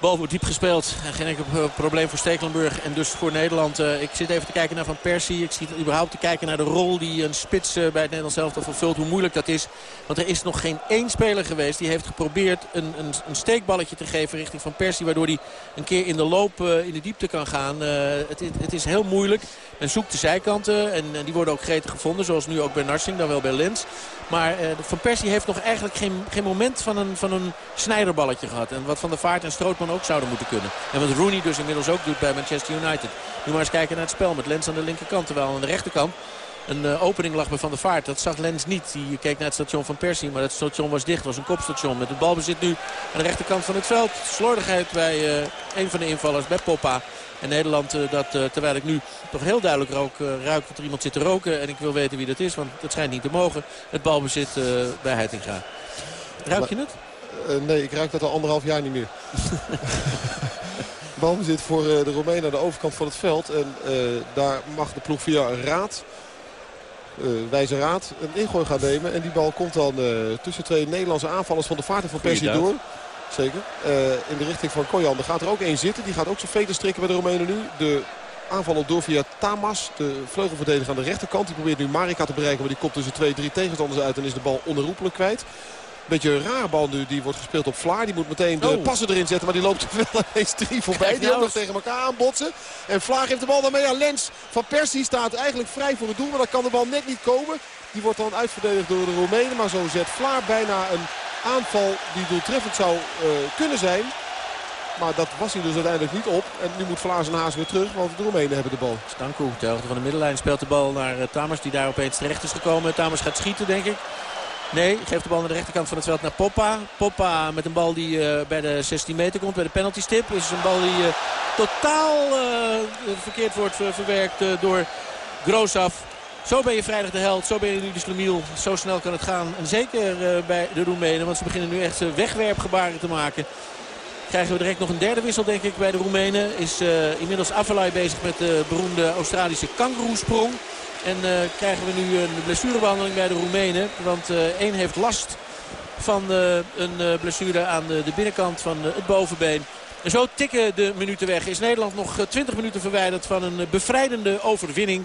Bal wordt diep gespeeld. En geen enkel eh, probleem voor Stekelenburg. En dus voor Nederland. Uh, ik zit even te kijken naar Van Persie. Ik zit überhaupt te kijken naar de rol die een spits uh, bij het Nederlands elftal vervult. Hoe moeilijk dat is. Want er is nog geen één speler geweest die heeft geprobeerd een, een, een steekballetje te geven richting Van Persie. Waardoor hij een keer in de loop in de diepte kan gaan. Het, het, is heel moeilijk. Men zoekt de zijkanten. En, en die worden ook gretig gevonden. Zoals nu ook bij Narsing. Dan wel bij Lens. Maar Van Persie heeft nog eigenlijk geen, geen moment van een, van een snijderballetje gehad. En wat Van der Vaart en Strootman ook zouden moeten kunnen. En wat Rooney dus inmiddels ook doet bij Manchester United. Nu maar eens kijken naar het spel met Lens aan de linkerkant. Terwijl aan de rechterkant een uh, opening lag bij Van der Vaart. Dat zag Lens niet. Die keek naar het station van Persie. Maar het station was dicht. Het was een kopstation. Met het balbezit nu aan de rechterkant van het veld. Slordigheid bij uh, een van de invallers. Bij Poppa. En Nederland, uh, dat, terwijl ik nu toch heel duidelijk rook, ruik dat er iemand zit te roken. En ik wil weten wie dat is. Want het schijnt niet te mogen. Het balbezit bij Heitinga. Ruik je het? Uh, nee, ik ruik dat al anderhalf jaar niet meer. Balbezit voor de Romeinen aan de overkant van het veld. En uh, daar mag de ploeg via een raad, wijze raad, een ingooi gaan nemen. En die bal komt dan tussen twee Nederlandse aanvallers van de vaart en van Persie door. Zeker. in de richting van Koyan. Er gaat er ook één zitten. Die gaat ook zijn veten strikken bij de Romeinen nu. De aanvaller door via Tamas, de vleugelverdediger aan de rechterkant. Die probeert nu Marika te bereiken, maar die komt tussen twee, drie tegenstanders uit en is de bal onherroepelijk kwijt. Beetje een raar bal nu. Die wordt gespeeld op Vlaar. Die moet meteen de Oh. passen erin zetten. Maar die loopt wel eens drie voorbij. Kijk Die ook nog tegen elkaar aanbotsen. En Vlaar geeft de bal dan mee aan Lens. Van Persie staat eigenlijk vrij voor het doel. Maar dan kan de bal net niet komen. Die wordt dan uitverdedigd door de Roemenen. Maar zo zet Vlaar bijna een aanval die doeltreffend zou eh, kunnen zijn. Maar dat was hij dus uiteindelijk niet op. En nu moet Vlaar zijn haast weer terug. Want de Roemenen hebben de bal. Stanko, ter hoogte van de middenlijn, speelt de bal naar uh, Tamers. Die daar opeens terecht is gekomen. Tamers gaat schieten, denk ik. Nee, geeft de bal naar de rechterkant van het veld naar Poppa. Poppa met een bal die uh, bij de 16 meter komt, bij de penalty stip. Is een bal die uh, totaal uh, verkeerd wordt verwerkt door Groosaf. Zo ben je vrijdag de held, zo ben je nu de slemiel. Zo snel kan het gaan. En zeker bij de Roemenen, want ze beginnen nu echt wegwerpgebaren te maken. Krijgen we direct nog een derde wissel denk ik bij de Roemenen. Is inmiddels Avalai bezig met de beroemde Australische kangoeroesprong. En uh, krijgen we nu een blessurebehandeling bij de Roemenen. Want één heeft last van uh, een blessure aan de, de binnenkant van het bovenbeen. En zo tikken de minuten weg. Is Nederland nog 20 minuten verwijderd van een bevrijdende overwinning.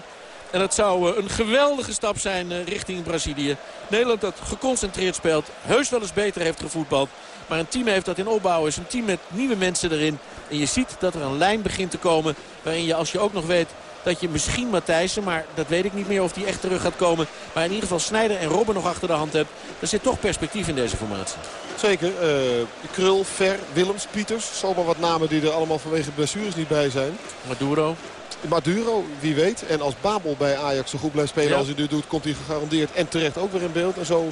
En dat zou een geweldige stap zijn richting Brazilië. Nederland dat geconcentreerd speelt. Heus wel eens beter heeft gevoetbald. Maar een team heeft dat in opbouw is. Een team met nieuwe mensen erin. En je ziet dat er een lijn begint te komen. Waarin je als je ook nog weet dat je misschien Matthijssen, maar dat weet ik niet meer of die echt terug gaat komen. Maar in ieder geval Snijder en Robben nog achter de hand hebt. Er zit toch perspectief in deze formatie. Zeker. Uh, Krul, Ver, Willems, Pieters. Zomaar wat namen die er allemaal vanwege blessures niet bij zijn. Maduro. Maduro, wie weet. En als Babel bij Ajax zo goed blijft spelen Ja. als hij nu doet... komt hij gegarandeerd en terecht ook weer in beeld. En zo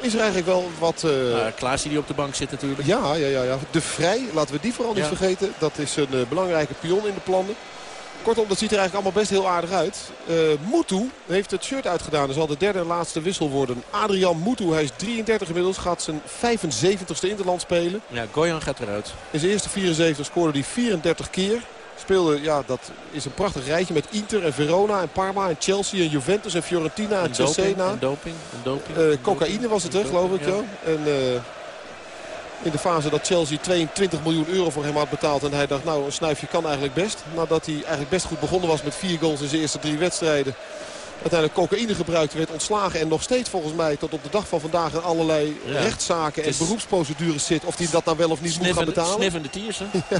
is er eigenlijk wel wat... eh, Uh, Klaasje die op de bank zit natuurlijk. ja, ja, ja, ja. De Vrij, laten we die vooral niet vergeten. Dat is een eh, belangrijke pion in de plannen. Kortom, dat ziet er eigenlijk allemaal best heel aardig uit. Eh Mutu heeft het shirt uitgedaan. Dat zal de derde en laatste wissel worden. Adrian Mutu, hij is 33 inmiddels. Gaat zijn 75ste interland spelen. Ja, Goyan gaat eruit. In zijn eerste 74 scoorde hij 34 keer. Speelde, ja, dat is een prachtig rijtje met Inter en Verona en Parma en Chelsea en Juventus en Fiorentina en Cesena. doping, een doping. Eh, een cocaïne was het, hè, geloof ik, ja. En, eh, In de fase dat Chelsea 22 miljoen euro voor hem had betaald. En hij dacht, nou een snuifje kan eigenlijk best. Nadat hij eigenlijk best goed begonnen was met vier goals in zijn eerste drie wedstrijden. Uiteindelijk cocaïne gebruikt, werd ontslagen. En nog steeds volgens mij tot op de dag van vandaag in allerlei Ja. rechtszaken en beroepsprocedures zit. Of hij dat nou wel of niet moet gaan betalen. sniffende tiers, hè?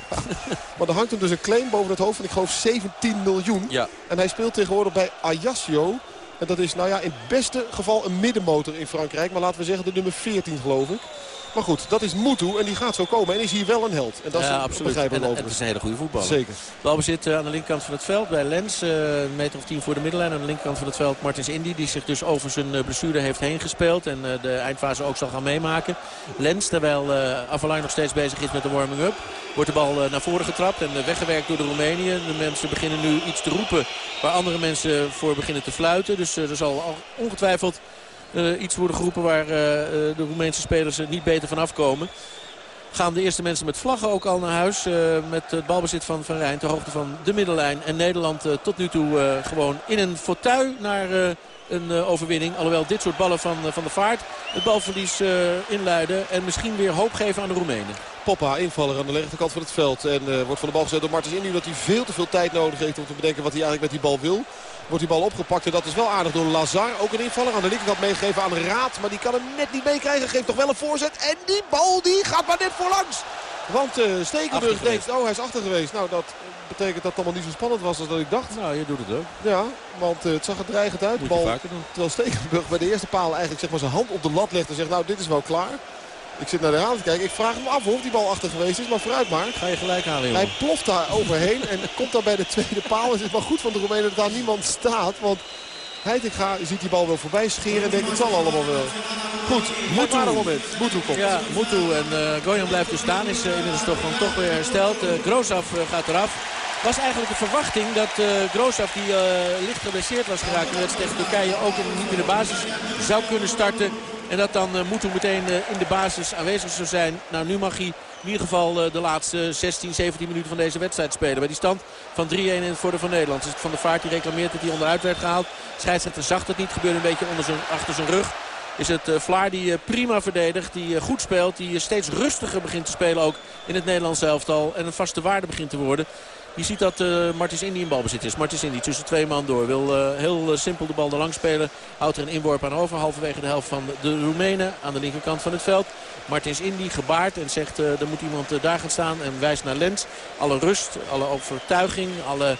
Maar er hangt hem dus een claim boven het hoofd van ik geloof 17 miljoen. Ja. En hij speelt tegenwoordig bij Ajaccio. En dat is nou ja in het beste geval een middenmotor in Frankrijk. Maar laten we zeggen de nummer 14 geloof ik. Maar goed, dat is Mutu en die gaat zo komen. En is hier wel een held. En dat is ja, een absoluut. En, en het is een hele goede voetballer. Zeker. Balbezit eh, aan de linkerkant van het veld bij Lens. eh, een meter of tien voor de middenlijn. Aan de linkerkant van het veld Martins Indy. Die zich dus over zijn eh, blessure heeft heen gespeeld. En de eindfase ook zal gaan meemaken. Lens, terwijl Avalai nog steeds bezig is met de warming-up. Wordt de bal naar voren getrapt en weggewerkt door de Roemenië. De mensen beginnen nu iets te roepen waar andere mensen voor beginnen te fluiten. Dus er zal al ongetwijfeld iets worden geroepen waar eh, eh, de Roemeense spelers er niet beter van afkomen. Gaan de eerste mensen met vlaggen ook al naar huis. eh, met het balbezit van Van Rijn ter hoogte van de middenlijn. En Nederland eh, tot nu toe eh, gewoon in een fauteuil naar eh, een eh, overwinning. Alhoewel dit soort ballen van, eh, van de vaart het balverlies eh, inluiden. En misschien weer hoop geven aan de Roemenen. Poppa, invaller aan de rechterkant van het veld. En eh, wordt van de bal gezet door Martens Indy. Omdat hij veel te veel tijd nodig heeft om te bedenken wat hij eigenlijk met die bal wil. Wordt die bal opgepakt en dat is wel aardig door Lazar. Ook een invaller aan de linkerkant meegegeven aan Raad. Maar die kan hem net niet meekrijgen. Geeft toch wel een voorzet. En die bal die gaat maar net voorlangs. Want eh Stekelenburg Achter geweest. denkt, oh hij is achter geweest. Nou dat betekent dat het allemaal niet zo spannend was als dat ik dacht. Nou, je doet het ook. Ja, want eh, het zag er dreigend uit. Moet bal, terwijl Stekelenburg bij de eerste paal eigenlijk zeg maar, zijn hand op de lat legt en zegt nou dit is wel klaar. Ik zit naar de herhaling te kijken. Ik vraag me af of die bal achter geweest is. Maar vooruit maar. Ga je gelijk halen, jongen. Hij ploft daar overheen en komt dan bij de tweede paal. Het is maar goed van de Roemenen dat daar niemand staat. Want Heitinga ziet die bal wel voorbij scheren en denkt het zal allemaal wel. Goed, moet maar een moment. Mutu komt. Ja, Mutu en eh Goyan blijft dus staan. Is eh, inmiddels toch, gewoon toch weer hersteld. Eh Grozaf eh, gaat eraf. Was eigenlijk de verwachting dat eh Grozaf, die eh, licht geblesseerd was geraakt... in de wedstrijd tegen Turkije ook in- niet in de basis zou kunnen starten. En dat dan eh Mutu meteen eh, in de basis aanwezig zou zijn. Nou, nu mag hij in ieder geval eh, de laatste 16, 17 minuten van deze wedstrijd spelen. Bij die stand van 3-1 in het voordeel van Nederland. Dus Van de Vaart die reclameert dat hij onderuit werd gehaald. Scheidsrechter zag het niet. Gebeurde een beetje onder zijn, achter zijn rug is het Vlaar die prima verdedigt, die goed speelt. Die steeds rustiger begint te spelen ook in het Nederlands elftal. En een vaste waarde begint te worden. Je ziet dat eh Martins Indy in balbezit is. Martins Indy tussen twee man door. Wil eh, heel eh, simpel de bal er langs spelen. Houdt er een inworp aan over. Halverwege de helft van de Roemenen aan de linkerkant van het veld. Martins Indy gebaart en zegt uh, er moet iemand uh, daar gaan staan. En wijst naar Lens. Alle rust, alle overtuiging, alle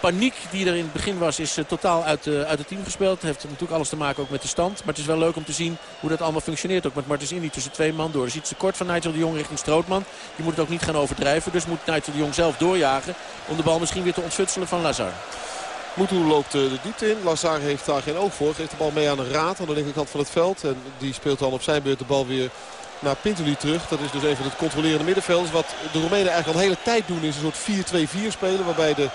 paniek die er in het begin was is uh, totaal uit, uit het team gespeeld. Het heeft natuurlijk alles te maken ook met de stand. Maar het is wel leuk om te zien hoe dat allemaal functioneert. Ook met Martins Indy tussen twee man door. Iets te kort van Nigel de Jong richting Strootman. Die moet het ook niet gaan overdrijven. Dus moet Nigel de Jong zelf doorjagen om de bal misschien weer te ontfutselen van Lazar. Mutu loopt uh, de diepte in. Lazar heeft daar geen oog voor. Geeft de bal mee aan de raad aan de linkerkant van het veld. En die speelt dan op zijn beurt de bal weer naar Pintoli terug. Dat is dus even het controlerende middenveld. Wat de Roemenen eigenlijk al de hele tijd doen is een soort 4-2-4 spelen. Waarbij de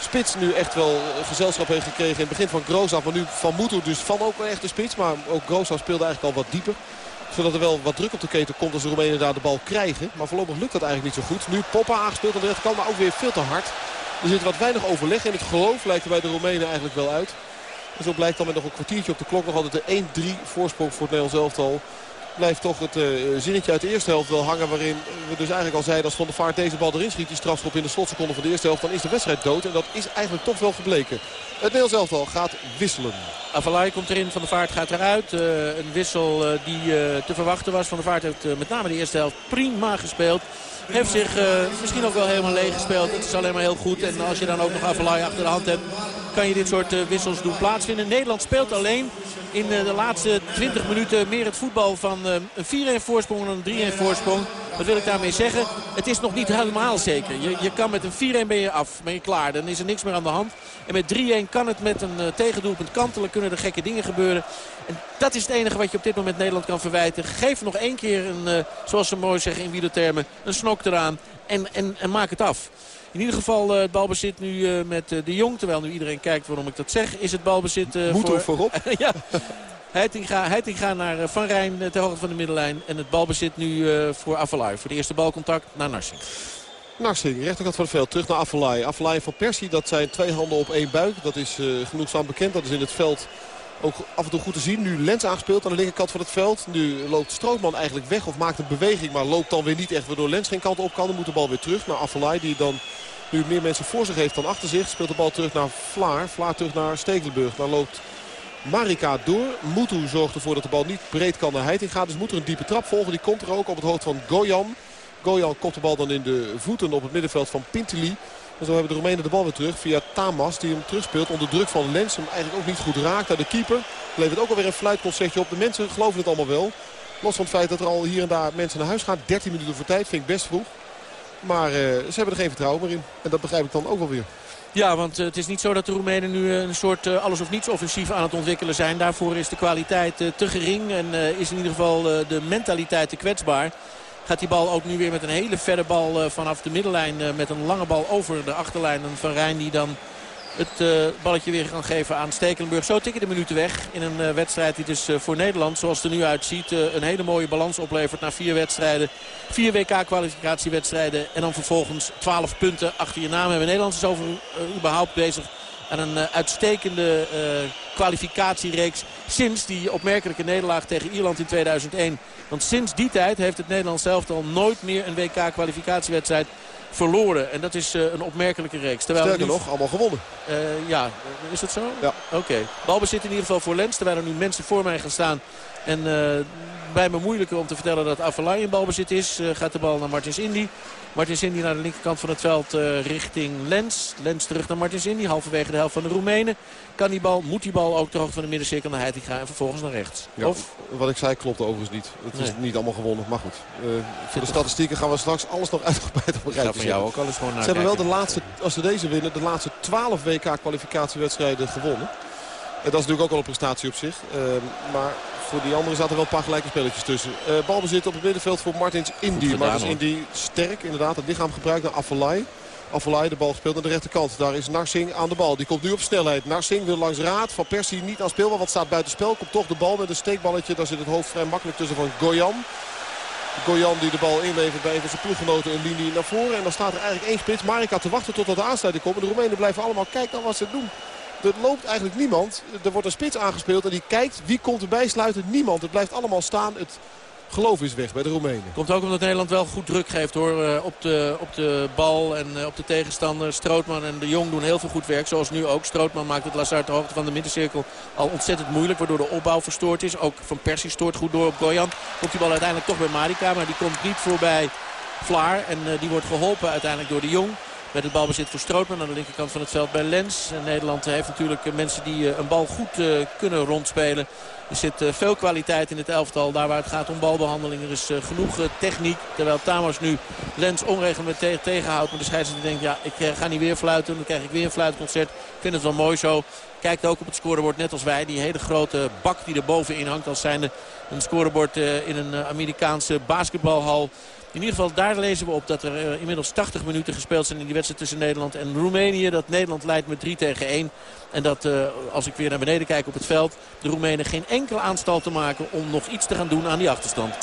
spits nu echt wel gezelschap heeft gekregen in het begin van Groza. Maar nu van Mutu dus van ook een echte spits. Maar ook Groza speelde eigenlijk al wat dieper. Zodat er wel wat druk op de keten komt als de Roemenen daar de bal krijgen. Maar voorlopig lukt dat eigenlijk niet zo goed. Nu Poppa aangespeeld aan de rechterkant, maar ook weer veel te hard. Er zit wat weinig overleg in. Het geloof lijkt er bij de Roemenen eigenlijk wel uit. En zo blijkt dan met nog een kwartiertje op de klok nog altijd de 1-3 voorsprong voor het Nederlands elftal. Blijft toch het uh, zinnetje uit de eerste helft wel hangen. Waarin we dus eigenlijk al zeiden als Van der Vaart deze bal erin schiet. Die strafschop in de slotseconde van de eerste helft. Dan is de wedstrijd dood. En dat is eigenlijk toch wel gebleken. Het Nederlands elftal gaat wisselen. Avalai komt erin, Van der Vaart gaat eruit. Uh, een wissel uh, die te verwachten was. Van der Vaart heeft met name de eerste helft prima gespeeld. Heeft zich misschien ook wel helemaal leeg gespeeld. Het is alleen maar heel goed. En als je dan ook nog Avalai achter de hand hebt, kan je dit soort wissels doen plaatsvinden. Nederland speelt alleen in de laatste 20 minuten meer het voetbal van een 4-1 voorsprong dan een 3-1 voorsprong. Wat wil ik daarmee zeggen? Het is nog niet helemaal zeker. Je, je kan met een 4-1 ben je af, ben je klaar. Dan is er niks meer aan de hand. En met 3-1 kan het met een tegendoelpunt kantelen. Kunnen er gekke dingen gebeuren. En dat is het enige wat je op dit moment Nederland kan verwijten. Geef nog één keer, een, zoals ze mooi zeggen in wielertermen, een snok eraan. En, en, en maak het af. In ieder geval uh, het balbezit nu uh, met uh, de Jong. Terwijl nu iedereen kijkt waarom ik dat zeg. Is het balbezit Moet voor... voorop. ja. Heitinga, Heitinga naar Van Rijn ter hoogte van de middenlijn. En het balbezit nu voor Avalai. Voor de eerste balcontact naar Narsing. Narsing, rechterkant van het veld, terug naar Avalai. Avalai Van Persie, dat zijn twee handen op één buik. Dat is uh, genoegzaam bekend. Dat is in het veld Ook af en toe goed te zien. Nu Lens aangespeeld aan de linkerkant van het veld. Nu loopt Strootman eigenlijk weg of maakt een beweging. Maar loopt dan weer niet echt waardoor Lens geen kant op kan. Dan moet de bal weer terug naar Affelay. Die dan nu meer mensen voor zich heeft dan achter zich. Speelt de bal terug naar Vlaar. Vlaar terug naar Stekelenburg. Dan loopt Marika door. Mutu zorgt ervoor dat de bal niet breed kan naar Heitinga. Dus moet er een diepe trap volgen. Die komt er ook op het hoofd van Gojan. Gojan kopt de bal dan in de voeten op het middenveld van Pintili. En zo hebben de Roemenen de bal weer terug via Tamas. Die hem terugspeelt onder druk van Lens. Hem eigenlijk ook niet goed raakt. Naar de keeper. Levert ook alweer een fluitconcertje op. De mensen geloven het allemaal wel. Los van het feit dat er al hier en daar mensen naar huis gaan. 13 minuten voor tijd vind ik best vroeg. Maar uh, ze hebben er geen vertrouwen meer in. En dat begrijp ik dan ook wel weer. Ja, want uh, het is niet zo dat de Roemenen nu uh, een soort alles of niets offensief aan het ontwikkelen zijn. Daarvoor is de kwaliteit te gering en is in ieder geval de mentaliteit te kwetsbaar. Gaat die bal ook nu weer met een hele verre bal vanaf de middenlijn. met een lange bal over de achterlijn. En Van Rijn die dan het uh, balletje weer gaan geven aan Stekelenburg. Zo tikken de minuten weg in een wedstrijd die dus voor Nederland, zoals het er nu uitziet, een hele mooie balans oplevert na vier wedstrijden. Vier WK-kwalificatiewedstrijden en dan vervolgens 12 punten achter je naam hebben. Nederland is over überhaupt bezig aan een uitstekende kwalificatiereeks sinds die opmerkelijke nederlaag tegen Ierland in 2001. Want sinds die tijd heeft het Nederlands zelf al nooit meer een WK-kwalificatiewedstrijd verloren. En dat is uh, een opmerkelijke reeks. Terwijl Sterker nu... nog, allemaal gewonnen. Uh, ja, is dat zo? Ja. Oké. Okay. Balbezit in ieder geval voor Lens. Terwijl er nu mensen voor mij gaan staan. En uh, bij me moeilijker om te vertellen dat Avalai in balbezit is. gaat de bal naar Martins Indy. Martins Indy naar de linkerkant van het veld richting Lens. Lens terug naar Martins Indy. Halverwege de helft van de Roemenen. Kan die bal, moet die bal ook de hoogte van de middencirkel naar Heitinga en vervolgens naar rechts. Ja, of? Wat ik zei klopt overigens niet. Het is niet allemaal gewonnen, maar goed. Uh, voor de statistieken gaan we straks alles nog uitgebreid op een van jou ook alles gewoon naar Ze hebben wel de laatste, als ze deze winnen, de laatste 12 WK-kwalificatiewedstrijden gewonnen. En dat is natuurlijk ook al een prestatie op zich. Maar voor die anderen zaten wel een paar gelijke spelletjes tussen. Uh, balbezit op het middenveld voor Martins Indy. Martins Indy sterk inderdaad. Het lichaam gebruikt naar Affelay. Affelay de bal speelt naar de rechterkant. Daar is Narsing aan de bal. Die komt nu op snelheid. Narsing wil langs Raad. Van Persie niet aan speelbaar, want staat buiten spel. Komt toch de bal met een steekballetje. Daar zit het hoofd vrij makkelijk tussen van Goyan. Goyan die de bal inlevert bij een van zijn ploeggenoten een linie naar voren. En dan staat er eigenlijk één spits. Marika te wachten totdat de aansluiting komt. En de Roemenen blijven allemaal kijken naar wat ze doen. Er loopt eigenlijk niemand. Er wordt een spits aangespeeld en die kijkt wie komt erbij sluiten. Niemand. Het blijft allemaal staan. Het geloof is weg bij de Roemenen. Komt ook omdat Nederland wel goed druk geeft hoor. Eh, op, de, op de bal en eh, op de tegenstander. Strootman en de Jong doen heel veel goed werk. Zoals nu ook. Strootman maakt het Lazard de hoogte van de middencirkel al ontzettend moeilijk. Waardoor de opbouw verstoord is. Ook Van Persie stoort goed door op Goyan. Komt die bal uiteindelijk toch bij Marika. Maar die komt niet voorbij Vlaar. En uh, die wordt geholpen uiteindelijk door de Jong. Met het balbezit voor Strootman aan de linkerkant van het veld bij Lens. En Nederland heeft natuurlijk mensen die een bal goed kunnen rondspelen. Er zit eh, veel kwaliteit in het elftal. Daar waar het gaat om balbehandeling. Er is eh, genoeg eh, techniek. Terwijl Tamers nu Lens onregelmatig tegenhoudt. Maar de scheidsrechter denkt, ja, ik ga niet weer fluiten. Dan krijg ik weer een fluitconcert. Ik vind het wel mooi zo. Kijkt ook op het scorebord net als wij. Die hele grote bak die er bovenin hangt. Als zijnde een scorebord in een Amerikaanse basketbalhal. In ieder geval daar lezen we op dat er uh, inmiddels 80 minuten gespeeld zijn in die wedstrijd tussen Nederland en Roemenië. Dat Nederland leidt met 3 tegen 1. En dat uh, als ik weer naar beneden kijk op het veld de Roemenen geen enkele aanstal te maken om nog iets te gaan doen aan die achterstand.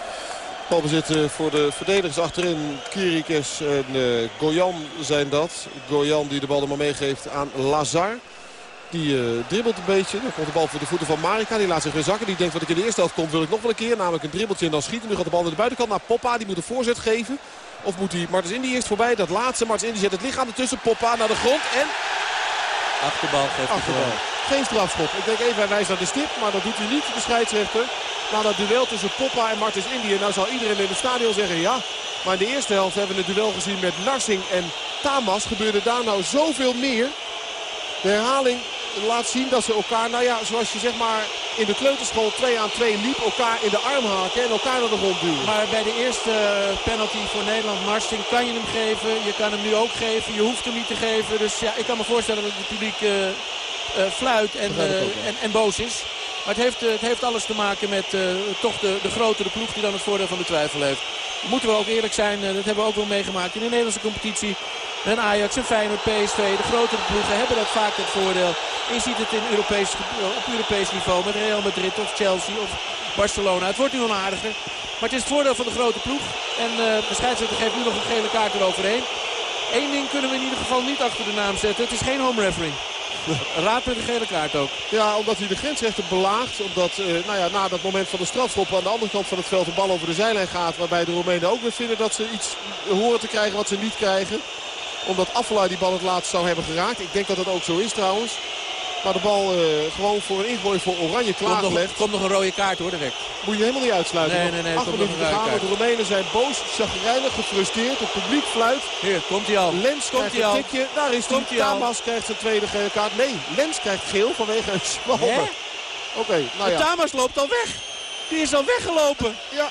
Balbezit uh, voor de verdedigers achterin. Kirikes en uh, Goyan zijn dat. Goyan die de bal er maar meegeeft aan Lazar. Die uh, dribbelt een beetje. Dan komt de bal voor de voeten van Marika. Die laat zich weer zakken. Die denkt wat ik in de eerste helft komt wil ik nog wel een keer. Namelijk een dribbeltje en dan schieten. Nu gaat de bal naar de buitenkant naar Poppa. Die moet een voorzet geven. Of moet hij Martens Indy eerst voorbij. Dat laatste. Martens Indy zet het lichaam ertussen. Poppa naar de grond. En... Achterbal geeft Achterbal. Geen strafschop. Ik denk even hij wijst naar de stip. Maar dat doet hij niet. De scheidsrechter. Na dat duel tussen Poppa en Martens Indy. En nou zal iedereen in het stadion zeggen ja. Maar in de eerste helft hebben we het duel gezien met Narsing en Tamas. Gebeurde daar nou zoveel meer. De herhaling laat zien dat ze elkaar, nou ja, zoals je zeg maar in de kleuterschool 2 aan 2 liep, elkaar in de arm haken en elkaar naar de grond duwen. Maar bij de eerste penalty voor Nederland, Marsting, kan je hem geven. Je kan hem nu ook geven. Je hoeft hem niet te geven. Dus ja, ik kan me voorstellen dat het publiek uh, uh, fluit en, uh, en, en, boos is. Maar het heeft, het heeft alles te maken met toch de, de grotere ploeg die dan het voordeel van de twijfel heeft. Moeten we ook eerlijk zijn, dat hebben we ook wel meegemaakt in de Nederlandse competitie. En Ajax en Feyenoord, PSV, de grotere ploegen hebben dat vaak het voordeel. Je ziet het in Europees, op Europees niveau met Real Madrid of Chelsea of Barcelona. Het wordt nu onaardiger. Maar het is het voordeel van de grote ploeg. En uh, de scheidsrechter geeft nu nog een gele kaart eroverheen. Eén ding kunnen we in ieder geval niet achter de naam zetten. Het is geen home referee. Raad met de gele kaart ook. Ja, omdat hij de grensrechter belaagt. Omdat uh, nou ja, na dat moment van de strafschop aan de andere kant van het veld de bal over de zijlijn gaat. Waarbij de Roemenen ook weer vinden dat ze iets horen te krijgen wat ze niet krijgen. Omdat Afela die bal het laatst zou hebben geraakt. Ik denk dat dat ook zo is trouwens. Maar de bal uh, gewoon voor een ingooi voor Oranje klaargelegd. Komt, komt nog een rode kaart hoor direct. Moet je helemaal niet uitsluiten. Nee, nee, nee. Acht minuten te gaan. De Roemenen zijn boos, chagrijnig, gefrustreerd. Het publiek fluit. Hier, komt hij al. Lens komt krijgt een tikje. Daar is komt hij. Tamas krijgt zijn tweede gele kaart. Nee, Lens krijgt geel vanwege een schwalbe. Oké, okay, nou ja. Tamas loopt al weg. Die is al weggelopen. Ja.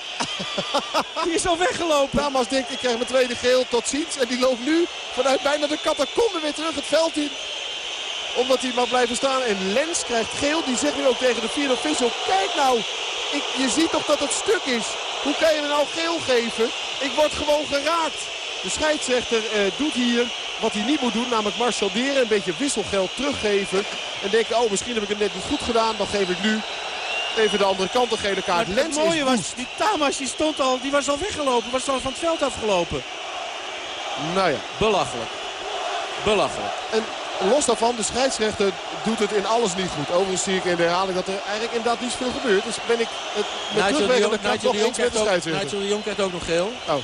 Die is al weggelopen. Tamas denkt, ik krijg mijn tweede geel. Tot ziens. En die loopt nu vanuit bijna de catacombe weer terug het veld in omdat hij mag blijven staan. En Lens krijgt geel. Die zegt nu ook tegen de vierde official. Kijk nou, ik, je ziet toch dat het stuk is. Hoe kan je me nou geel geven? Ik word gewoon geraakt. De scheidsrechter eh, doet hier wat hij niet moet doen. Namelijk marchanderen. Een beetje wisselgeld teruggeven. En denken, oh misschien heb ik het net niet goed gedaan. Dan geef ik nu even de andere kant een gele kaart. Maar het mooie was, die Tamas die stond al, die was al weggelopen. Was al van het veld afgelopen. Nou ja. Belachelijk. Belachelijk. En los daarvan, de scheidsrechter doet het in alles niet goed. Overigens zie ik in de herhaling dat er eigenlijk inderdaad niet veel gebeurt. Dus ben ik het met terugwegende kracht nog eens met de scheidsrechter. Nigel de Jong krijgt ook nog geel. Oh.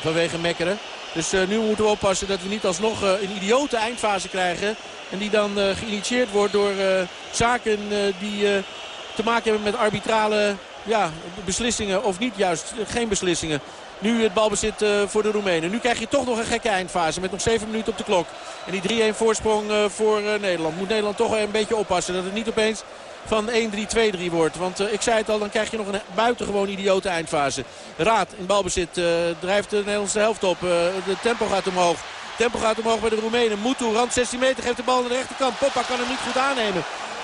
Vanwege mekkeren. Dus uh, nu moeten we oppassen dat we niet alsnog uh, een idiote eindfase krijgen. En die dan uh, geïnitieerd wordt door zaken die te maken hebben met arbitrale ja, beslissingen. Of niet juist, geen beslissingen. Nu het balbezit uh, voor de Roemenen. Nu krijg je toch nog een gekke eindfase met nog 7 minuten op de klok. En die 3-1 voorsprong uh, voor uh, Nederland. Moet Nederland toch een beetje oppassen dat het niet opeens van 1-3, 2-3 wordt. Want ik zei het al, dan krijg je nog een buitengewoon idiote eindfase. Raad in balbezit drijft de Nederlandse helft op. de tempo gaat omhoog. Tempo gaat omhoog bij de Roemenen. Mutu, rand 16 meter, geeft de bal aan de rechterkant. Poppa kan hem niet goed aannemen.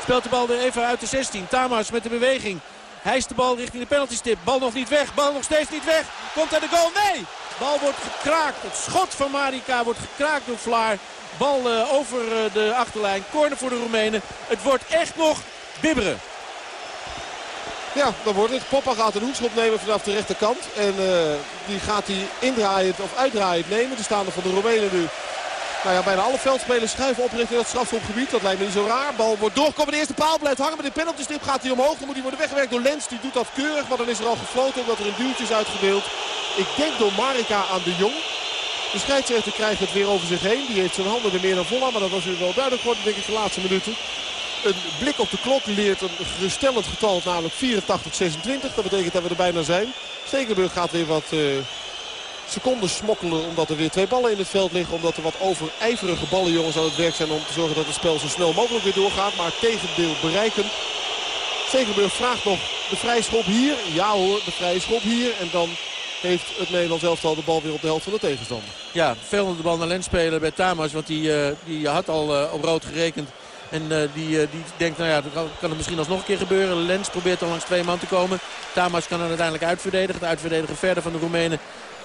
Speelt de bal weer even uit de 16. Tamas met de beweging. Hij is de bal richting de penaltystip. Bal nog niet weg. Bal nog steeds niet weg. Komt er de goal? Nee! Bal wordt gekraakt. Het schot van Marika wordt gekraakt door Vlaar. Bal uh, over uh, de achterlijn. Corner voor de Roemenen. Het wordt echt nog bibberen. Ja, dan wordt het. Poppa gaat een hoekschop nemen vanaf de rechterkant. En uh, die gaat hij indraaiend of uitdraaiend nemen. De staande van de Roemenen nu nou ja, bijna alle veldspelers schuiven op richting het strafschopgebied. Dat lijkt me niet zo raar. Bal wordt doorgekomen. De eerste paal blijft hangen. Met de penaltystip gaat hij omhoog. Dan moet hij worden weggewerkt door Lens. Die doet dat keurig. Maar dan is er al gefloten omdat er een duwtje is uitgedeeld. Ik denk door Marika aan de Jong. De scheidsrechter krijgt het weer over zich heen. Die heeft zijn handen er meer dan vol aan. Maar dat was weer wel duidelijk geworden denk ik de laatste minuten. Een blik op de klok leert een geruststellend getal. Namelijk 84-26. Dat betekent dat we er bijna zijn. Stekelenburg gaat weer wat... Uh, seconden smokkelen omdat er weer twee ballen in het veld liggen. Omdat er wat overijverige ballenjongens aan het werk zijn om te zorgen dat het spel zo snel mogelijk weer doorgaat. Maar tegendeel bereiken. Stekelenburg vraagt nog de vrije schop hier. Ja hoor, de vrije schop hier. En dan heeft het Nederlands elftal de bal weer op de helft van de tegenstander. Ja, veel de bal naar Lens spelen bij Tamas. Want die, uh, die had al uh, op rood gerekend. En uh, die, die denkt, nou ja, dat kan, het misschien alsnog een keer gebeuren. Lens probeert dan langs twee man te komen. Tamas kan het uiteindelijk uitverdedigen. Het uitverdedigen verder van de Roemenen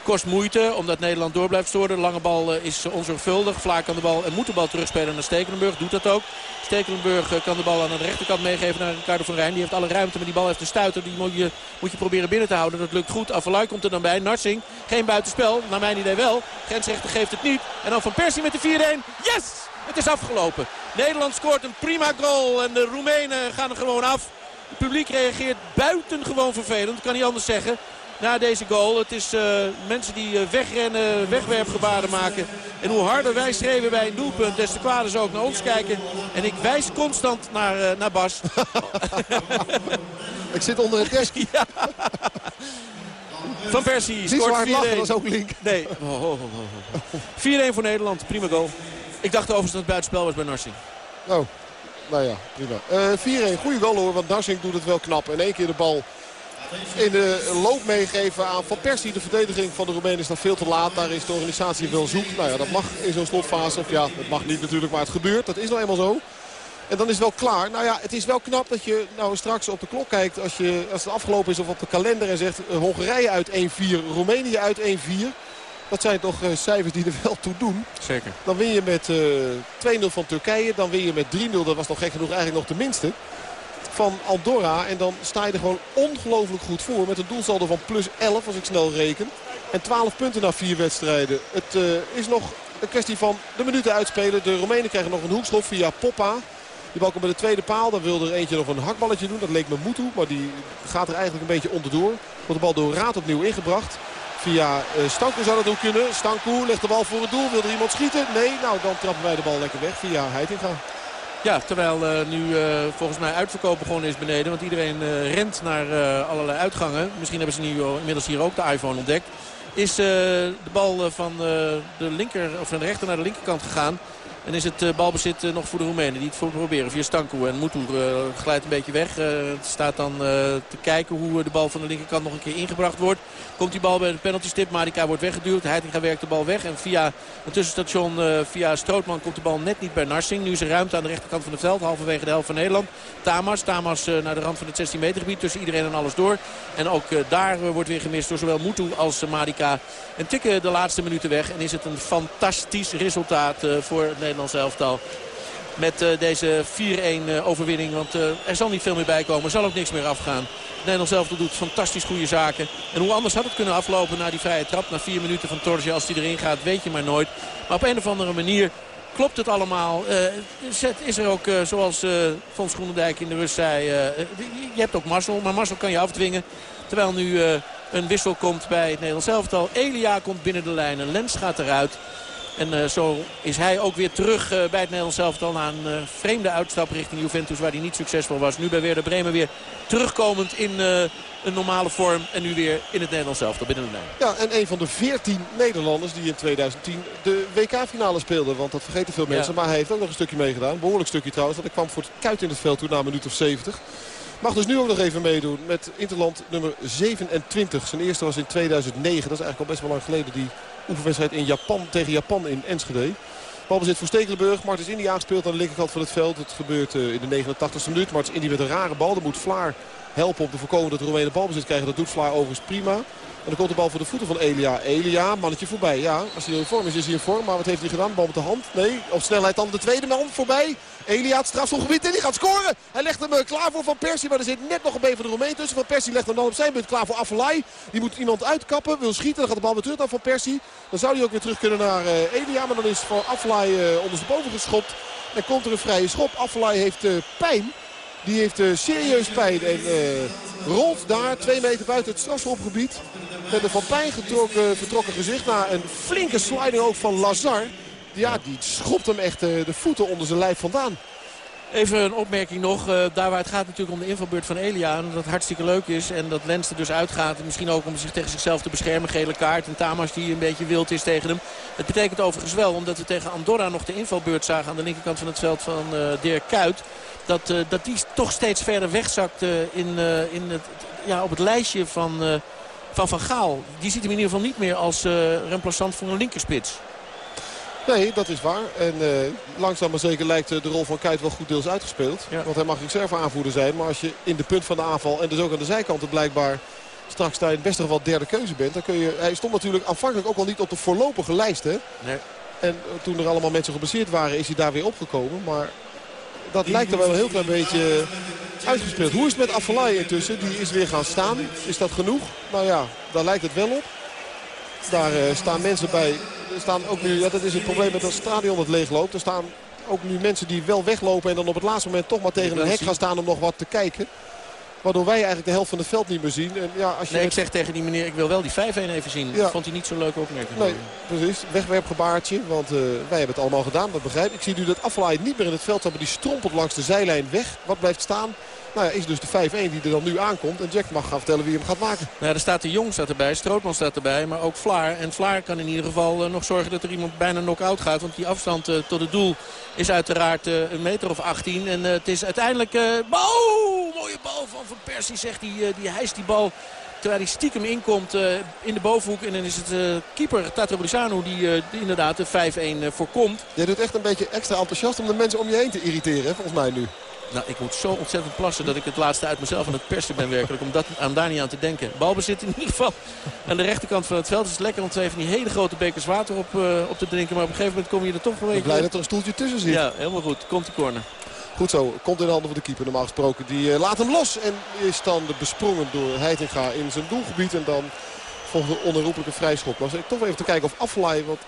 Kost moeite omdat Nederland door blijft storen. Lange bal eh, is onzorgvuldig. Vlaar kan de bal en moet de bal terugspelen naar Stekelenburg. Doet dat ook. Stekelenburg eh, kan de bal aan de rechterkant meegeven naar Ricardo van Rijn. Die heeft alle ruimte, maar die bal heeft een stuiter. Die moet je, moet je proberen binnen te houden. Dat lukt goed. Avalai komt er dan bij. Narsing, geen buitenspel. Naar mijn idee wel. Grensrechter geeft het niet. En dan Van Persie met de 4-1. Yes! Het is afgelopen. Nederland scoort een prima goal. En de Roemenen gaan er gewoon af. Het publiek reageert buitengewoon vervelend. Kan niet anders zeggen na deze goal. Het is uh, mensen die uh, wegrennen, wegwerpgebaren maken. En hoe harder wij schreeuwen bij een doelpunt, des te kwader ze ook naar ons kijken. En ik wijs constant naar, uh, naar Bas. ik zit onder het desk. ja. Van Persie scoort 4-1. dat is ook link. Nee. Oh, oh, oh, 4-1 voor Nederland, prima goal. Ik dacht overigens dat het buitenspel was bij Narsing. Oh, nou ja, prima. 4-1, goede goal hoor, want Narsing doet het wel knap. In één keer de bal in de loop meegeven aan Van Persie. De verdediging van de Roemenen is nog veel te laat. Daar is de organisatie wel zoek. Nou ja, dat mag in zo'n slotfase. Of ja, dat mag niet natuurlijk, maar het gebeurt. Dat is nou eenmaal zo. En dan is het wel klaar. Nou ja, het is wel knap dat je nou straks op de klok kijkt. Als, je, als het afgelopen is of op de kalender en zegt uh, Hongarije uit 1-4, Roemenië uit 1-4. Dat zijn toch uh, cijfers die er wel toe doen. Zeker. Dan win je met uh, eh, 2-0 van Turkije. Dan win je met 3-0. Dat was nog gek genoeg eigenlijk nog de minste van Andorra. En dan sta je er gewoon ongelooflijk goed voor. Met een doelsaldo van plus 11 als ik snel reken. En 12 punten na vier wedstrijden. Het uh, is nog een kwestie van de minuten uitspelen. De Romeinen krijgen nog een hoekschop via Poppa. Die bal komt bij de tweede paal. Dan wilde er eentje nog een hakballetje doen. Dat leek me Moetu. Maar die gaat er eigenlijk een beetje onderdoor. Wordt de bal door Raad opnieuw ingebracht. Via uh, Stanko zou dat ook kunnen. Stanko legt de bal voor het doel. Wil er iemand schieten? Nee. Nou, dan trappen wij de bal lekker weg via Heitinga. Ja, terwijl uh, nu uh, volgens mij uitverkoop begonnen is beneden. Want iedereen uh, rent naar allerlei uitgangen. Misschien hebben ze nu inmiddels hier ook de iPhone ontdekt. Is de bal van de linker of van de rechter naar de linkerkant gegaan. En is het uh, balbezit uh, nog voor de Roemenen die het voor proberen via Stanku. En Mutu uh, glijdt een beetje weg. Het staat dan te kijken hoe de bal van de linkerkant nog een keer ingebracht wordt. Komt die bal bij de penalty stip. Marika wordt weggeduwd. Heitinga werkt de bal weg. En via een tussenstation via Strootman komt de bal net niet bij Narsing. Nu is er ruimte aan de rechterkant van het veld. Halverwege de helft van Nederland. Tamas. Tamas naar de rand van het 16 meter gebied. Tussen iedereen en alles door. En ook daar wordt weer gemist door zowel Mutu als Marika. En tikken de laatste minuten weg. En is het een fantastisch resultaat voor Nederland. Nederlands elftal. Met uh, deze 4-1 uh, overwinning. Want uh, er zal niet veel meer bij komen. Er zal ook niks meer afgaan. Nederlands elftal doet fantastisch goede zaken. En hoe anders had het kunnen aflopen na die vrije trap. Na vier minuten van Torge als die erin gaat weet je maar nooit. Maar op een of andere manier klopt het allemaal. is er ook, zoals Fons Groenendijk in de rust zei... je hebt ook Marcel, maar Marcel kan je afdwingen. Terwijl nu een wissel komt bij het Nederlands elftal. Elia komt binnen de lijnen. Lens gaat eruit. En uh, zo is hij ook weer terug uh, bij het Nederlands elftal na een uh, vreemde uitstap richting Juventus waar hij niet succesvol was. Nu bij Werder Bremen weer terugkomend in een normale vorm en nu weer in het Nederlands elftal binnen de lijn. Ja, en een van de veertien Nederlanders die in 2010 de WK-finale speelden. Want dat vergeten veel mensen, ja. maar hij heeft ook nog een stukje meegedaan. Een behoorlijk stukje trouwens, want hij kwam voor het kuit in het veld toen na een minuut of 70. Mag dus nu ook nog even meedoen met Interland nummer 27. Zijn eerste was in 2009, dat is eigenlijk al best wel lang geleden die oefenwedstrijd in Japan tegen Japan in Enschede. Balbezit voor Stekelenburg. Martens Indy aangespeeld aan de linkerkant van het veld. Het gebeurt in de 89e minuut. Martens Indy met een rare bal. Dan moet Vlaar helpen om te voorkomen dat de Roemenen balbezit krijgen. Dat doet Vlaar overigens prima. Dan komt de bal voor de voeten van Elia. Elia, mannetje voorbij. Ja, als hij in vorm is, is hij in vorm. Maar wat heeft hij gedaan? Bal met de hand. Nee, op snelheid dan de tweede man voorbij. Elia het strafschopgebied en die gaat scoren. Hij legt hem klaar voor Van Persie. Maar er zit net nog een been van de Romein tussen. Van Persie legt hem dan op zijn beurt klaar voor Affelay. Die moet iemand uitkappen, wil schieten. Dan gaat de bal weer terug naar Van Persie. Dan zou hij ook weer terug kunnen naar uh, Elia. Maar dan is voor Affelay uh, ondersteboven geschopt. En komt er een vrije schop. Affelay heeft pijn. Die heeft serieus pijn en rolt daar twee meter buiten het strafschopgebied. Met een van pijn getrokken, vertrokken gezicht naar een flinke sliding ook van Lazar. Ja, die schopt hem echt uh, de voeten onder zijn lijf vandaan. Even een opmerking nog. Uh, daar waar het gaat natuurlijk om de invalbeurt van Elia. En dat hartstikke leuk is. En dat Lens er dus uitgaat. Misschien ook om zich tegen zichzelf te beschermen. Gele kaart. En Tamas die een beetje wild is tegen hem. Het betekent overigens wel. Omdat we tegen Andorra nog de invalbeurt zagen. Aan de linkerkant van het veld van uh, Dirk Kuyt. Dat, dat die toch steeds verder wegzakt in, in het, ja, op het lijstje van, van Van Gaal. Die ziet hem in ieder geval niet meer als remplaçant voor een linkerspits. Nee, dat is waar. En uh, langzaam maar zeker lijkt de rol van Kuit wel goed deels uitgespeeld. Ja. Want hij mag reserve aanvoerder zijn. Maar als je in de punt van de aanval en dus ook aan de zijkanten blijkbaar straks daar in het beste geval derde keuze bent. Dan kun je, hij stond natuurlijk aanvankelijk ook al niet op de voorlopige lijst. Hè? Nee. En toen er allemaal mensen gebaseerd waren is hij daar weer opgekomen. Maar dat lijkt er wel een heel klein beetje uitgespeeld. Hoe is het met Affelay intussen? Die is weer gaan staan. Is dat genoeg? Nou ja, daar lijkt het wel op. Daar uh, staan mensen bij. Er staan ook nu, ja, dat is het probleem met dat stadion dat leegloopt. Er staan ook nu mensen die wel weglopen en dan op het laatste moment toch maar tegen een hek gaan staan om nog wat te kijken. Waardoor wij eigenlijk de helft van het veld niet meer zien. En ja, als je nee, ik zeg tegen die meneer, ik wil wel die 5-1 even zien. Ja. Dat vond hij niet zo leuk opmerking. Nee, precies. Wegwerpgebaartje. Want uh, wij hebben het allemaal gedaan, dat begrijp ik. Ik zie nu dat Aflaai niet meer in het veld hebben. Die strompelt langs de zijlijn weg. Wat blijft staan? Nou ja, is dus de 5-1 die er dan nu aankomt. En Jack mag gaan vertellen wie hem gaat maken. Nou ja, er staat de Jong staat erbij, Strootman staat erbij. Maar ook Vlaar. En Vlaar kan in ieder geval uh, nog zorgen dat er iemand bijna knock-out gaat. Want die afstand uh, tot het doel is uiteraard uh, een meter of 18. En het is uiteindelijk... oh, mooie bal van Van Persie zegt hij. die hijst die bal terwijl hij stiekem inkomt uh, in de bovenhoek. En dan is het uh, keeper Tato Brisano die, uh, die inderdaad de 5-1 voorkomt. Jij doet echt een beetje extra enthousiast om de mensen om je heen te irriteren, volgens mij nu. Nou, ik moet zo ontzettend plassen dat ik het laatste uit mezelf aan het persen ben werkelijk. Om dat, aan daar niet aan te denken. Balbezit in ieder geval aan de rechterkant van het veld. Het is lekker om twee van die hele grote bekers water op, uh, op te drinken. Maar op een gegeven moment kom je er toch wel Ik blij dat er een stoeltje tussen zit. Ja, helemaal goed. Komt de corner. Goed zo, komt in de handen van de keeper normaal gesproken. Die uh, laat hem los en is dan besprongen door Heitinga in zijn doelgebied. En dan volgt een onherroepelijke vrijschop. Maar ik toch even te kijken of Aflaai, want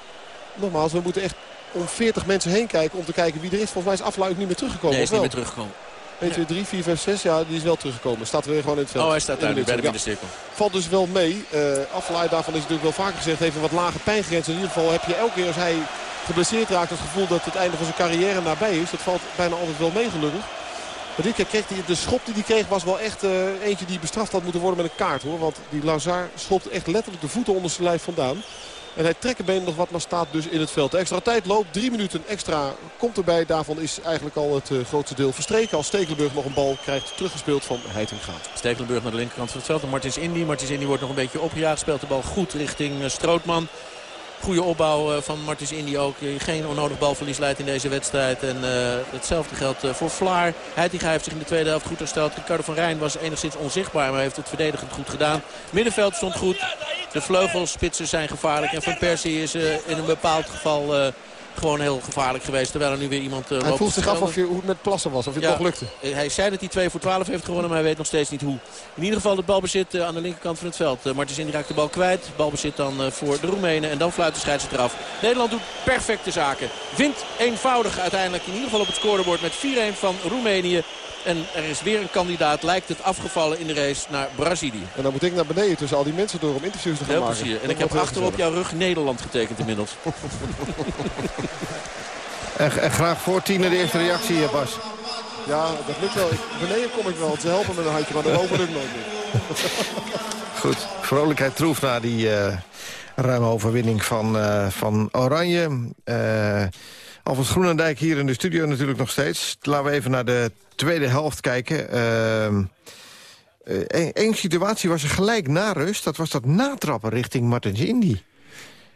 nogmaals, we moeten echt om 40 mensen heen kijken om te kijken wie er is. Volgens mij is Aflaai ook niet meer teruggekomen. Nee, is niet meer teruggekomen. 1, 2, 3, 4, 5, 6. Ja, die is wel teruggekomen. Staat weer gewoon in het veld. Oh, hij staat daar bij de ja. middencirkel. Valt dus wel mee. Uh, Aflaai, daarvan is natuurlijk wel vaker gezegd, heeft een wat lage pijngrens. In ieder geval heb je elke keer als hij geblesseerd raakt het gevoel dat het einde van zijn carrière nabij is. Dat valt bijna altijd wel mee gelukkig. Maar dit keer kreeg hij, de schop die hij kreeg was wel echt uh, eentje die bestraft had moeten worden met een kaart hoor. Want die Lazar schopt echt letterlijk de voeten onder zijn lijf vandaan. En hij trekt er been nog wat, maar staat dus in het veld. De extra tijd loopt. Drie minuten extra komt erbij. Daarvan is eigenlijk al het uh, grootste deel verstreken. Als Stekelenburg nog een bal krijgt teruggespeeld van Heitinga. Stekelenburg naar de linkerkant van het veld. Martins Indy. Martins Indy wordt nog een beetje opgejaagd. Speelt de bal goed richting uh, Strootman. Goede opbouw uh, van Martins Indy ook. Geen onnodig balverlies leidt in deze wedstrijd. En hetzelfde geldt voor Vlaar. Heitinga heeft zich in de tweede helft goed hersteld. Ricardo van Rijn was enigszins onzichtbaar. Maar heeft het verdedigend goed gedaan. Middenveld stond goed. De vleugelspitsen zijn gevaarlijk. En Van Persie is in een bepaald geval gewoon heel gevaarlijk geweest. Terwijl er nu weer iemand uh, Hij voelt zich af of je, hoe het met plassen was. Of het ja, nog lukte. Hij zei dat hij 2 voor 12 heeft gewonnen. Maar hij weet nog steeds niet hoe. In ieder geval het balbezit aan de linkerkant van het veld. Martens Indy raakt de bal kwijt. Balbezit dan voor de Roemenen. En dan fluit de scheidsrechter af. Nederland doet perfecte zaken. Wint eenvoudig uiteindelijk. In ieder geval op het scorebord met 4-1 van Roemenië. En er is weer een kandidaat, lijkt het, afgevallen in de race naar Brazilië. En dan moet ik naar beneden tussen al die mensen door om interviews te gaan Heel maken. plezier. En Dat ik heb wordt achter op jouw rug Nederland getekend inmiddels. en, en, graag voor tien de eerste reactie, eh, Bas. Ja, dat lukt wel. Ik, beneden kom ik wel. Ze helpen met een handje, maar daarboven lukt nooit meer. Goed, vrolijkheid troef na die uh, ruime overwinning van, uh, van Oranje. Uh, Alfred Groenendijk hier in de studio natuurlijk nog steeds. Laten we even naar de tweede helft kijken. Eén uh, situatie was er gelijk na rust. Dat was dat natrappen richting Martins Indy.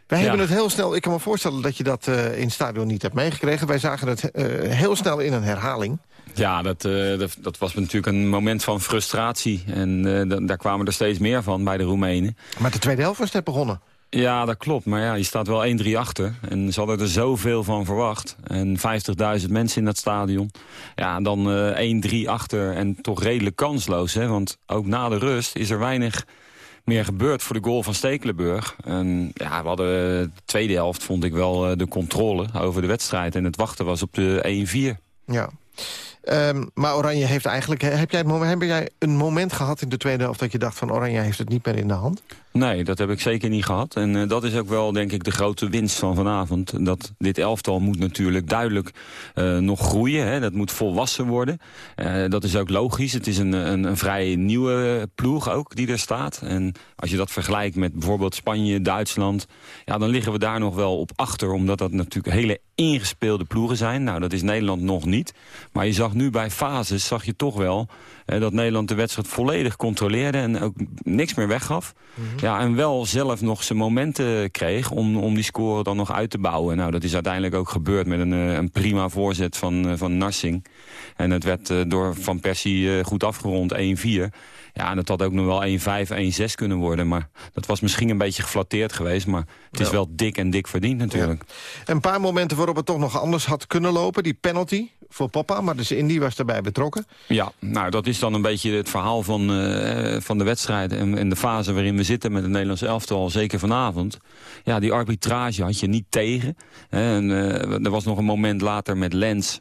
Wij ja. hebben het heel snel... Ik kan me voorstellen dat je dat uh, in het stadion niet hebt meegekregen. Wij zagen het uh, heel snel in een herhaling. Ja, dat, uh, dat, dat, was natuurlijk een moment van frustratie. En daar kwamen er steeds meer van bij de Roemenen. Maar de tweede helft was net begonnen. Ja, dat klopt. Maar ja, je staat wel 1-3 achter. En ze hadden er zoveel van verwacht. En 50.000 mensen in dat stadion. Ja, dan uh, 1-3 achter en toch redelijk kansloos. Hè? Want ook na de rust is er weinig meer gebeurd voor de goal van Stekelenburg. En ja, we hadden de tweede helft, vond ik wel, de controle over de wedstrijd. En het wachten was op de 1-4. Ja. Um, maar Oranje heeft eigenlijk... Heb jij, het moment, heb jij een moment gehad in de tweede helft... dat je dacht van Oranje heeft het niet meer in de hand? Nee, dat heb ik zeker niet gehad. En uh, dat is ook wel, denk ik, de grote winst van vanavond. Dat dit elftal moet natuurlijk duidelijk uh, nog groeien. Hè. Dat moet volwassen worden. Uh, dat is ook logisch. Het is een, een, een vrij nieuwe ploeg ook die er staat. En als je dat vergelijkt met bijvoorbeeld Spanje, Duitsland... Ja, dan liggen we daar nog wel op achter. Omdat dat natuurlijk hele ingespeelde ploegen zijn. Nou, dat is Nederland nog niet. Maar je zag nu bij fases, zag je toch wel... Eh, dat Nederland de wedstrijd volledig controleerde en ook niks meer weggaf. Mm -hmm. ja, en wel zelf nog zijn momenten kreeg om, om die score dan nog uit te bouwen. Nou, dat is uiteindelijk ook gebeurd met een, een prima voorzet van, van Narsing. En het werd door Van Persie goed afgerond 1-4. Ja, en het had ook nog wel 1-5, 1-6 kunnen worden. Maar dat was misschien een beetje geflatteerd geweest. Maar het is ja. wel dik en dik verdiend natuurlijk. Ja. Een paar momenten waarop het toch nog anders had kunnen lopen. Die penalty voor Papa, maar dus Indy was daarbij betrokken. Ja, nou dat is dan een beetje het verhaal van, uh, van de wedstrijd... En, en de fase waarin we zitten met het Nederlands elftal, zeker vanavond. Ja, die arbitrage had je niet tegen. En, uh, er was nog een moment later met Lens...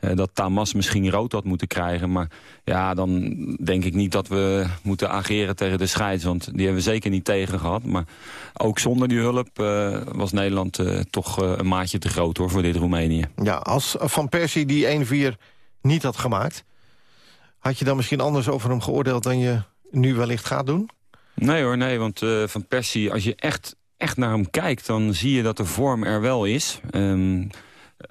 Uh, dat Tamas misschien rood had moeten krijgen. Maar ja, dan denk ik niet dat we moeten ageren tegen de scheids. Want die hebben we zeker niet tegen gehad. Maar ook zonder die hulp uh, was Nederland uh, toch een maatje te groot hoor, voor dit Roemenië. Ja, als Van Persie die 1-4 niet had gemaakt... had je dan misschien anders over hem geoordeeld dan je nu wellicht gaat doen? Nee hoor, nee, want Van Persie, als je echt, echt naar hem kijkt... dan zie je dat de vorm er wel is... Um,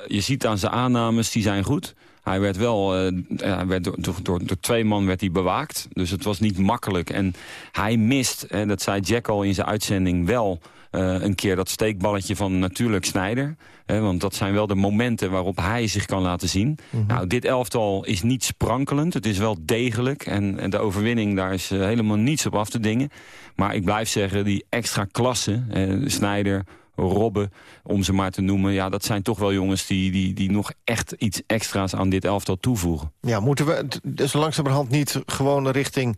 je ziet aan zijn aannames, die zijn goed. Hij werd wel, uh, hij werd door, door, door, twee man werd hij bewaakt. Dus het was niet makkelijk. En hij mist, hè, dat zei Jack al in zijn uitzending, wel uh, een keer dat steekballetje van natuurlijk Snijder. Hè, want dat zijn wel de momenten waarop hij zich kan laten zien. Mm -hmm. Nou, dit elftal is niet sprankelend. Het is wel degelijk. En, en de overwinning, daar is uh, helemaal niets op af te dingen. Maar ik blijf zeggen, die extra klasse, Snijder... Robben, om ze maar te noemen. Ja, dat zijn toch wel jongens die, die, die nog echt iets extra's aan dit elftal toevoegen. Ja, moeten we dus langzamerhand niet gewoon richting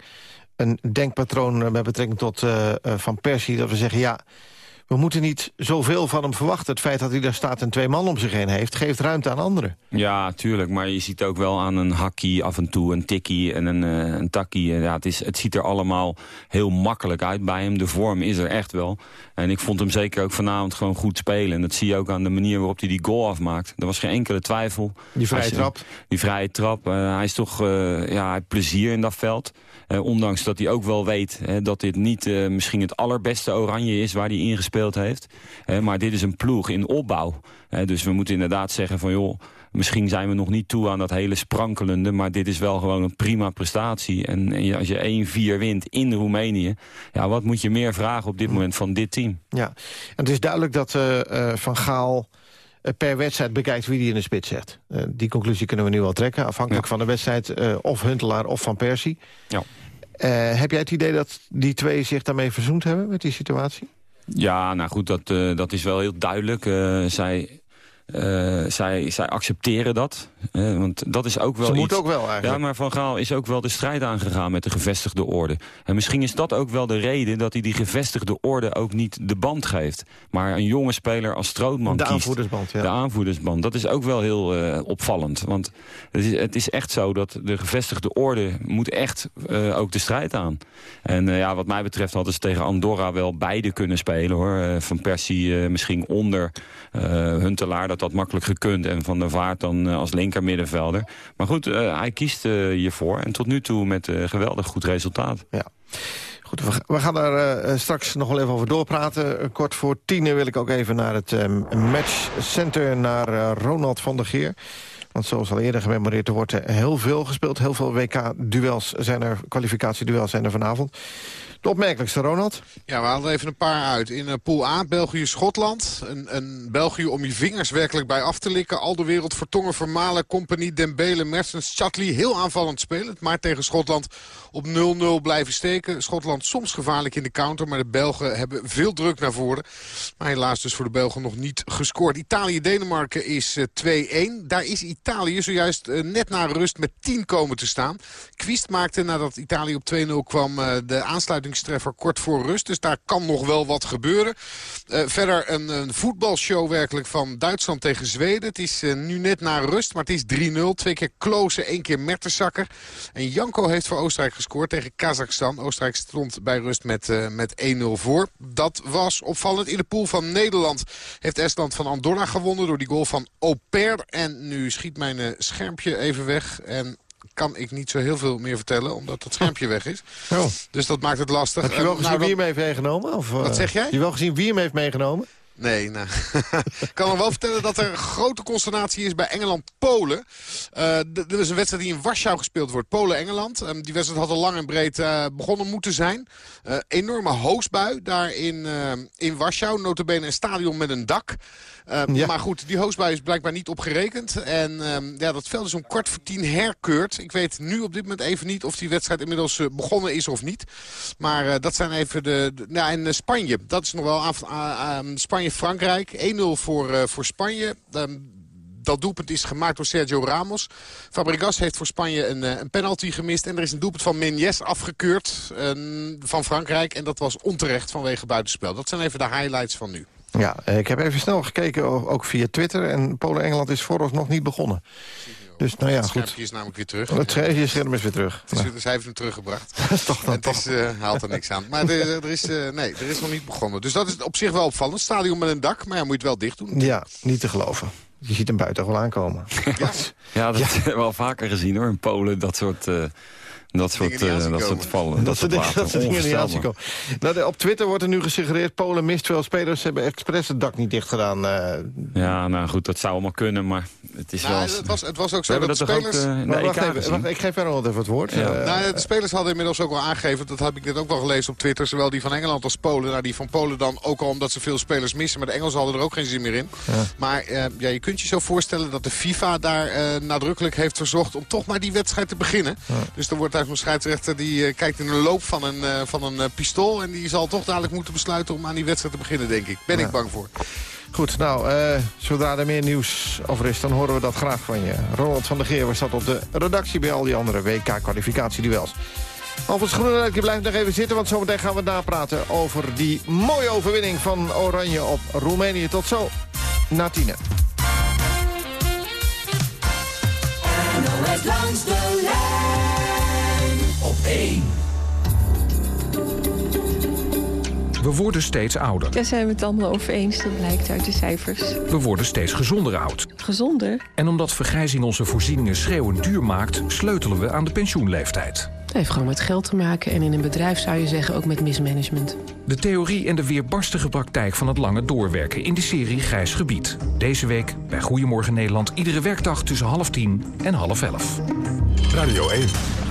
een denkpatroon met betrekking tot uh, uh, Van Persie... dat we zeggen, ja, we moeten niet zoveel van hem verwachten. Het feit dat hij daar staat en twee man om zich heen heeft... geeft ruimte aan anderen. Ja, tuurlijk. Maar je ziet ook wel aan een hakkie af en toe, een tikkie en een, uh, een takkie. Ja, het, is, het ziet er allemaal heel makkelijk uit bij hem. De vorm is er echt wel. En ik vond hem zeker ook vanavond gewoon goed spelen. En dat zie je ook aan de manier waarop hij die goal afmaakt. Er was geen enkele twijfel. Die vrije trap. Die vrije trap. Uh, hij is toch uh, ja, hij heeft plezier in dat veld. Ondanks dat hij ook wel weet hè, dat dit niet misschien het allerbeste oranje is waar hij ingespeeld heeft. Maar dit is een ploeg in opbouw. dus we moeten inderdaad zeggen van joh, misschien zijn we nog niet toe aan dat hele sprankelende. Maar dit is wel gewoon een prima prestatie. En, en als je 1-4 wint in Roemenië, ja, wat moet je meer vragen op dit moment van dit team? Ja, en het is duidelijk dat Van Gaal per wedstrijd bekijkt wie die in de spits zet. Uh, die conclusie kunnen we nu wel trekken. Afhankelijk ja. van de wedstrijd uh, of Huntelaar of Van Persie. Ja. Heb jij het idee dat die twee zich daarmee verzoend hebben met die situatie? Ja, nou goed, dat, dat is wel heel duidelijk. zij uh, zij, zij accepteren dat. Uh, want dat is ook wel Ze iets... moet ook wel eigenlijk. Ja, maar Van Gaal is ook wel de strijd aangegaan met de gevestigde orde. En misschien is dat ook wel de reden dat hij die gevestigde orde ook niet de band geeft. Maar een jonge speler als Strootman De kiest. aanvoerdersband, ja. De aanvoerdersband. Dat is ook wel heel uh, opvallend. Want het is, het is echt zo dat de gevestigde orde moet echt ook de strijd aan. En ja, wat mij betreft hadden ze tegen Andorra wel beide kunnen spelen. hoor. Van Persie misschien onder Huntelaar... Dat dat makkelijk gekund. En Van der Vaart dan uh, als linker middenvelder. Maar goed, uh, hij kiest uh, hiervoor. En tot nu toe met geweldig goed resultaat. Ja. Goed, we, gaan daar straks nog wel even over doorpraten. Kort voor tien wil ik ook even naar het matchcenter... naar Ronald van der Geer. Want zoals al eerder gememoreerd, er wordt heel veel gespeeld. Heel veel WK-duels zijn er, kwalificatieduels zijn er vanavond. De opmerkelijkste, Ronald? Ja, we halen even een paar uit. In uh, pool A, België-Schotland. Een, een België om je vingers werkelijk bij af te likken. Al de wereld, Vertongen, Vermalen, Compagnie, Dembele, Mertens, Chatley. Heel aanvallend spelend, maar tegen Schotland op 0-0 blijven steken. Schotland soms gevaarlijk in de counter, maar de Belgen hebben veel druk naar voren. Maar helaas dus voor de Belgen nog niet gescoord. Italië-Denemarken is uh, 2-1. Daar is Italië zojuist uh, net na rust met 10 komen te staan. Kwiest maakte nadat Italië op 2-0 kwam de aansluiting kort voor rust. Dus daar kan nog wel wat gebeuren. Uh, verder een, een, voetbalshow werkelijk van Duitsland tegen Zweden. Het is uh, nu net na rust, maar het is 3-0. Twee keer Klozen, één keer Mertensakker. En Janko heeft voor Oostenrijk gescoord tegen Kazachstan. Oostenrijk stond bij rust met, uh, met 1-0 voor. Dat was opvallend. In de pool van Nederland heeft Estland van Andorra gewonnen... door die goal van Oper. En nu schiet mijn schermpje even weg... En kan ik niet zo heel veel meer vertellen, omdat het schermpje weg is. Oh. Dus dat maakt het lastig. Heb je wel gezien nou, wie hem heeft meegenomen? Of, wat zeg jij? Heb je wel gezien wie hem heeft meegenomen? Nee, nou. ik kan nog wel vertellen dat er een grote consternatie is bij Engeland-Polen. Uh, er is een wedstrijd die in Warschau gespeeld wordt. Polen-Engeland. Um, die wedstrijd had al lang en breed uh, begonnen moeten zijn. Uh, enorme hoosbui daar in, in Warschau. Notabene een stadion met een dak. Ja. Maar goed, die hoosbui is blijkbaar niet opgerekend. En um, ja, dat veld is om kwart voor tien herkeurd. Ik weet nu op dit moment even niet of die wedstrijd inmiddels uh, begonnen is of niet. Maar uh, dat zijn even de... de nou, en Spanje, dat is nog wel aan... Spanje-Frankrijk, 1-0 voor, voor Spanje. Um, dat doelpunt is gemaakt door Sergio Ramos. Fabregas heeft voor Spanje een, een penalty gemist. En er is een doelpunt van Menjes afgekeurd van Frankrijk. En dat was onterecht vanwege buitenspel. Dat zijn even de highlights van nu. Ja, ik heb even snel gekeken, ook via Twitter. En Polen-Engeland is vooralsnog niet begonnen. Dus nou ja, het goed. is namelijk weer terug. Het schermpje scherm is weer terug. Het dus hij heeft hem teruggebracht. Dat is toch dan het is, uh, haalt er niks aan. Maar er, er is, uh, nee, er is nog niet begonnen. Dus dat is op zich wel opvallend. Stadion met een dak, maar ja, moet je het wel dicht doen. Ja, niet te geloven. Je ziet hem buiten wel aankomen. Ja, ja dat hebben we wel vaker gezien hoor, in Polen. Dat soort... Uh... Dat soort, uh, dat soort vallen. Dat, dat soort dingen, dat soort dingen die aanzien nou, de, Op Twitter wordt er nu gesuggereerd... Polen mist veel spelers. Ze hebben expres het dak niet dicht gedaan. Uh, ja, nou goed, dat zou allemaal kunnen. Maar het is nou, wel... Het was, het was ook zo dat, dat de spelers... Ook, uh, maar wacht even, wacht, ik geef verder nog even het woord. Ja. Uh, nou, de spelers hadden inmiddels ook wel aangegeven... dat heb ik net ook wel gelezen op Twitter... zowel die van Engeland als Polen. Nou, die van Polen dan ook al omdat ze veel spelers missen. Maar de Engelsen hadden er ook geen zin meer in. Ja. Maar ja, je kunt je zo voorstellen dat de FIFA daar nadrukkelijk heeft verzocht... om toch maar die wedstrijd te beginnen. Ja. Dus er wordt een scheidsrechter die uh, kijkt in de loop van een, uh, van een uh, pistool. En die zal toch dadelijk moeten besluiten om aan die wedstrijd te beginnen, denk ik. Ben ja. ik bang voor. Goed, nou, zodra er meer nieuws over is, dan horen we dat graag van je. Ronald van der Geer was dat op de redactie bij al die andere WK-kwalificatieduels. Alfons Groenendijk, je blijft nog even zitten... want zometeen gaan we napraten over die mooie overwinning van Oranje op Roemenië. Tot zo, na tienen. NOS langs de lijn 1. We worden steeds ouder. Daar zijn we het allemaal over eens, dat blijkt uit de cijfers. We worden steeds gezonder oud. Gezonder? En omdat vergrijzing onze voorzieningen schreeuwend duur maakt... sleutelen we aan de pensioenleeftijd. Het heeft gewoon met geld te maken en in een bedrijf zou je zeggen ook met mismanagement. De theorie en de weerbarstige praktijk van het lange doorwerken in de serie Grijs Gebied. Deze week bij Goedemorgen Nederland iedere werkdag tussen half tien en half elf. Radio 1.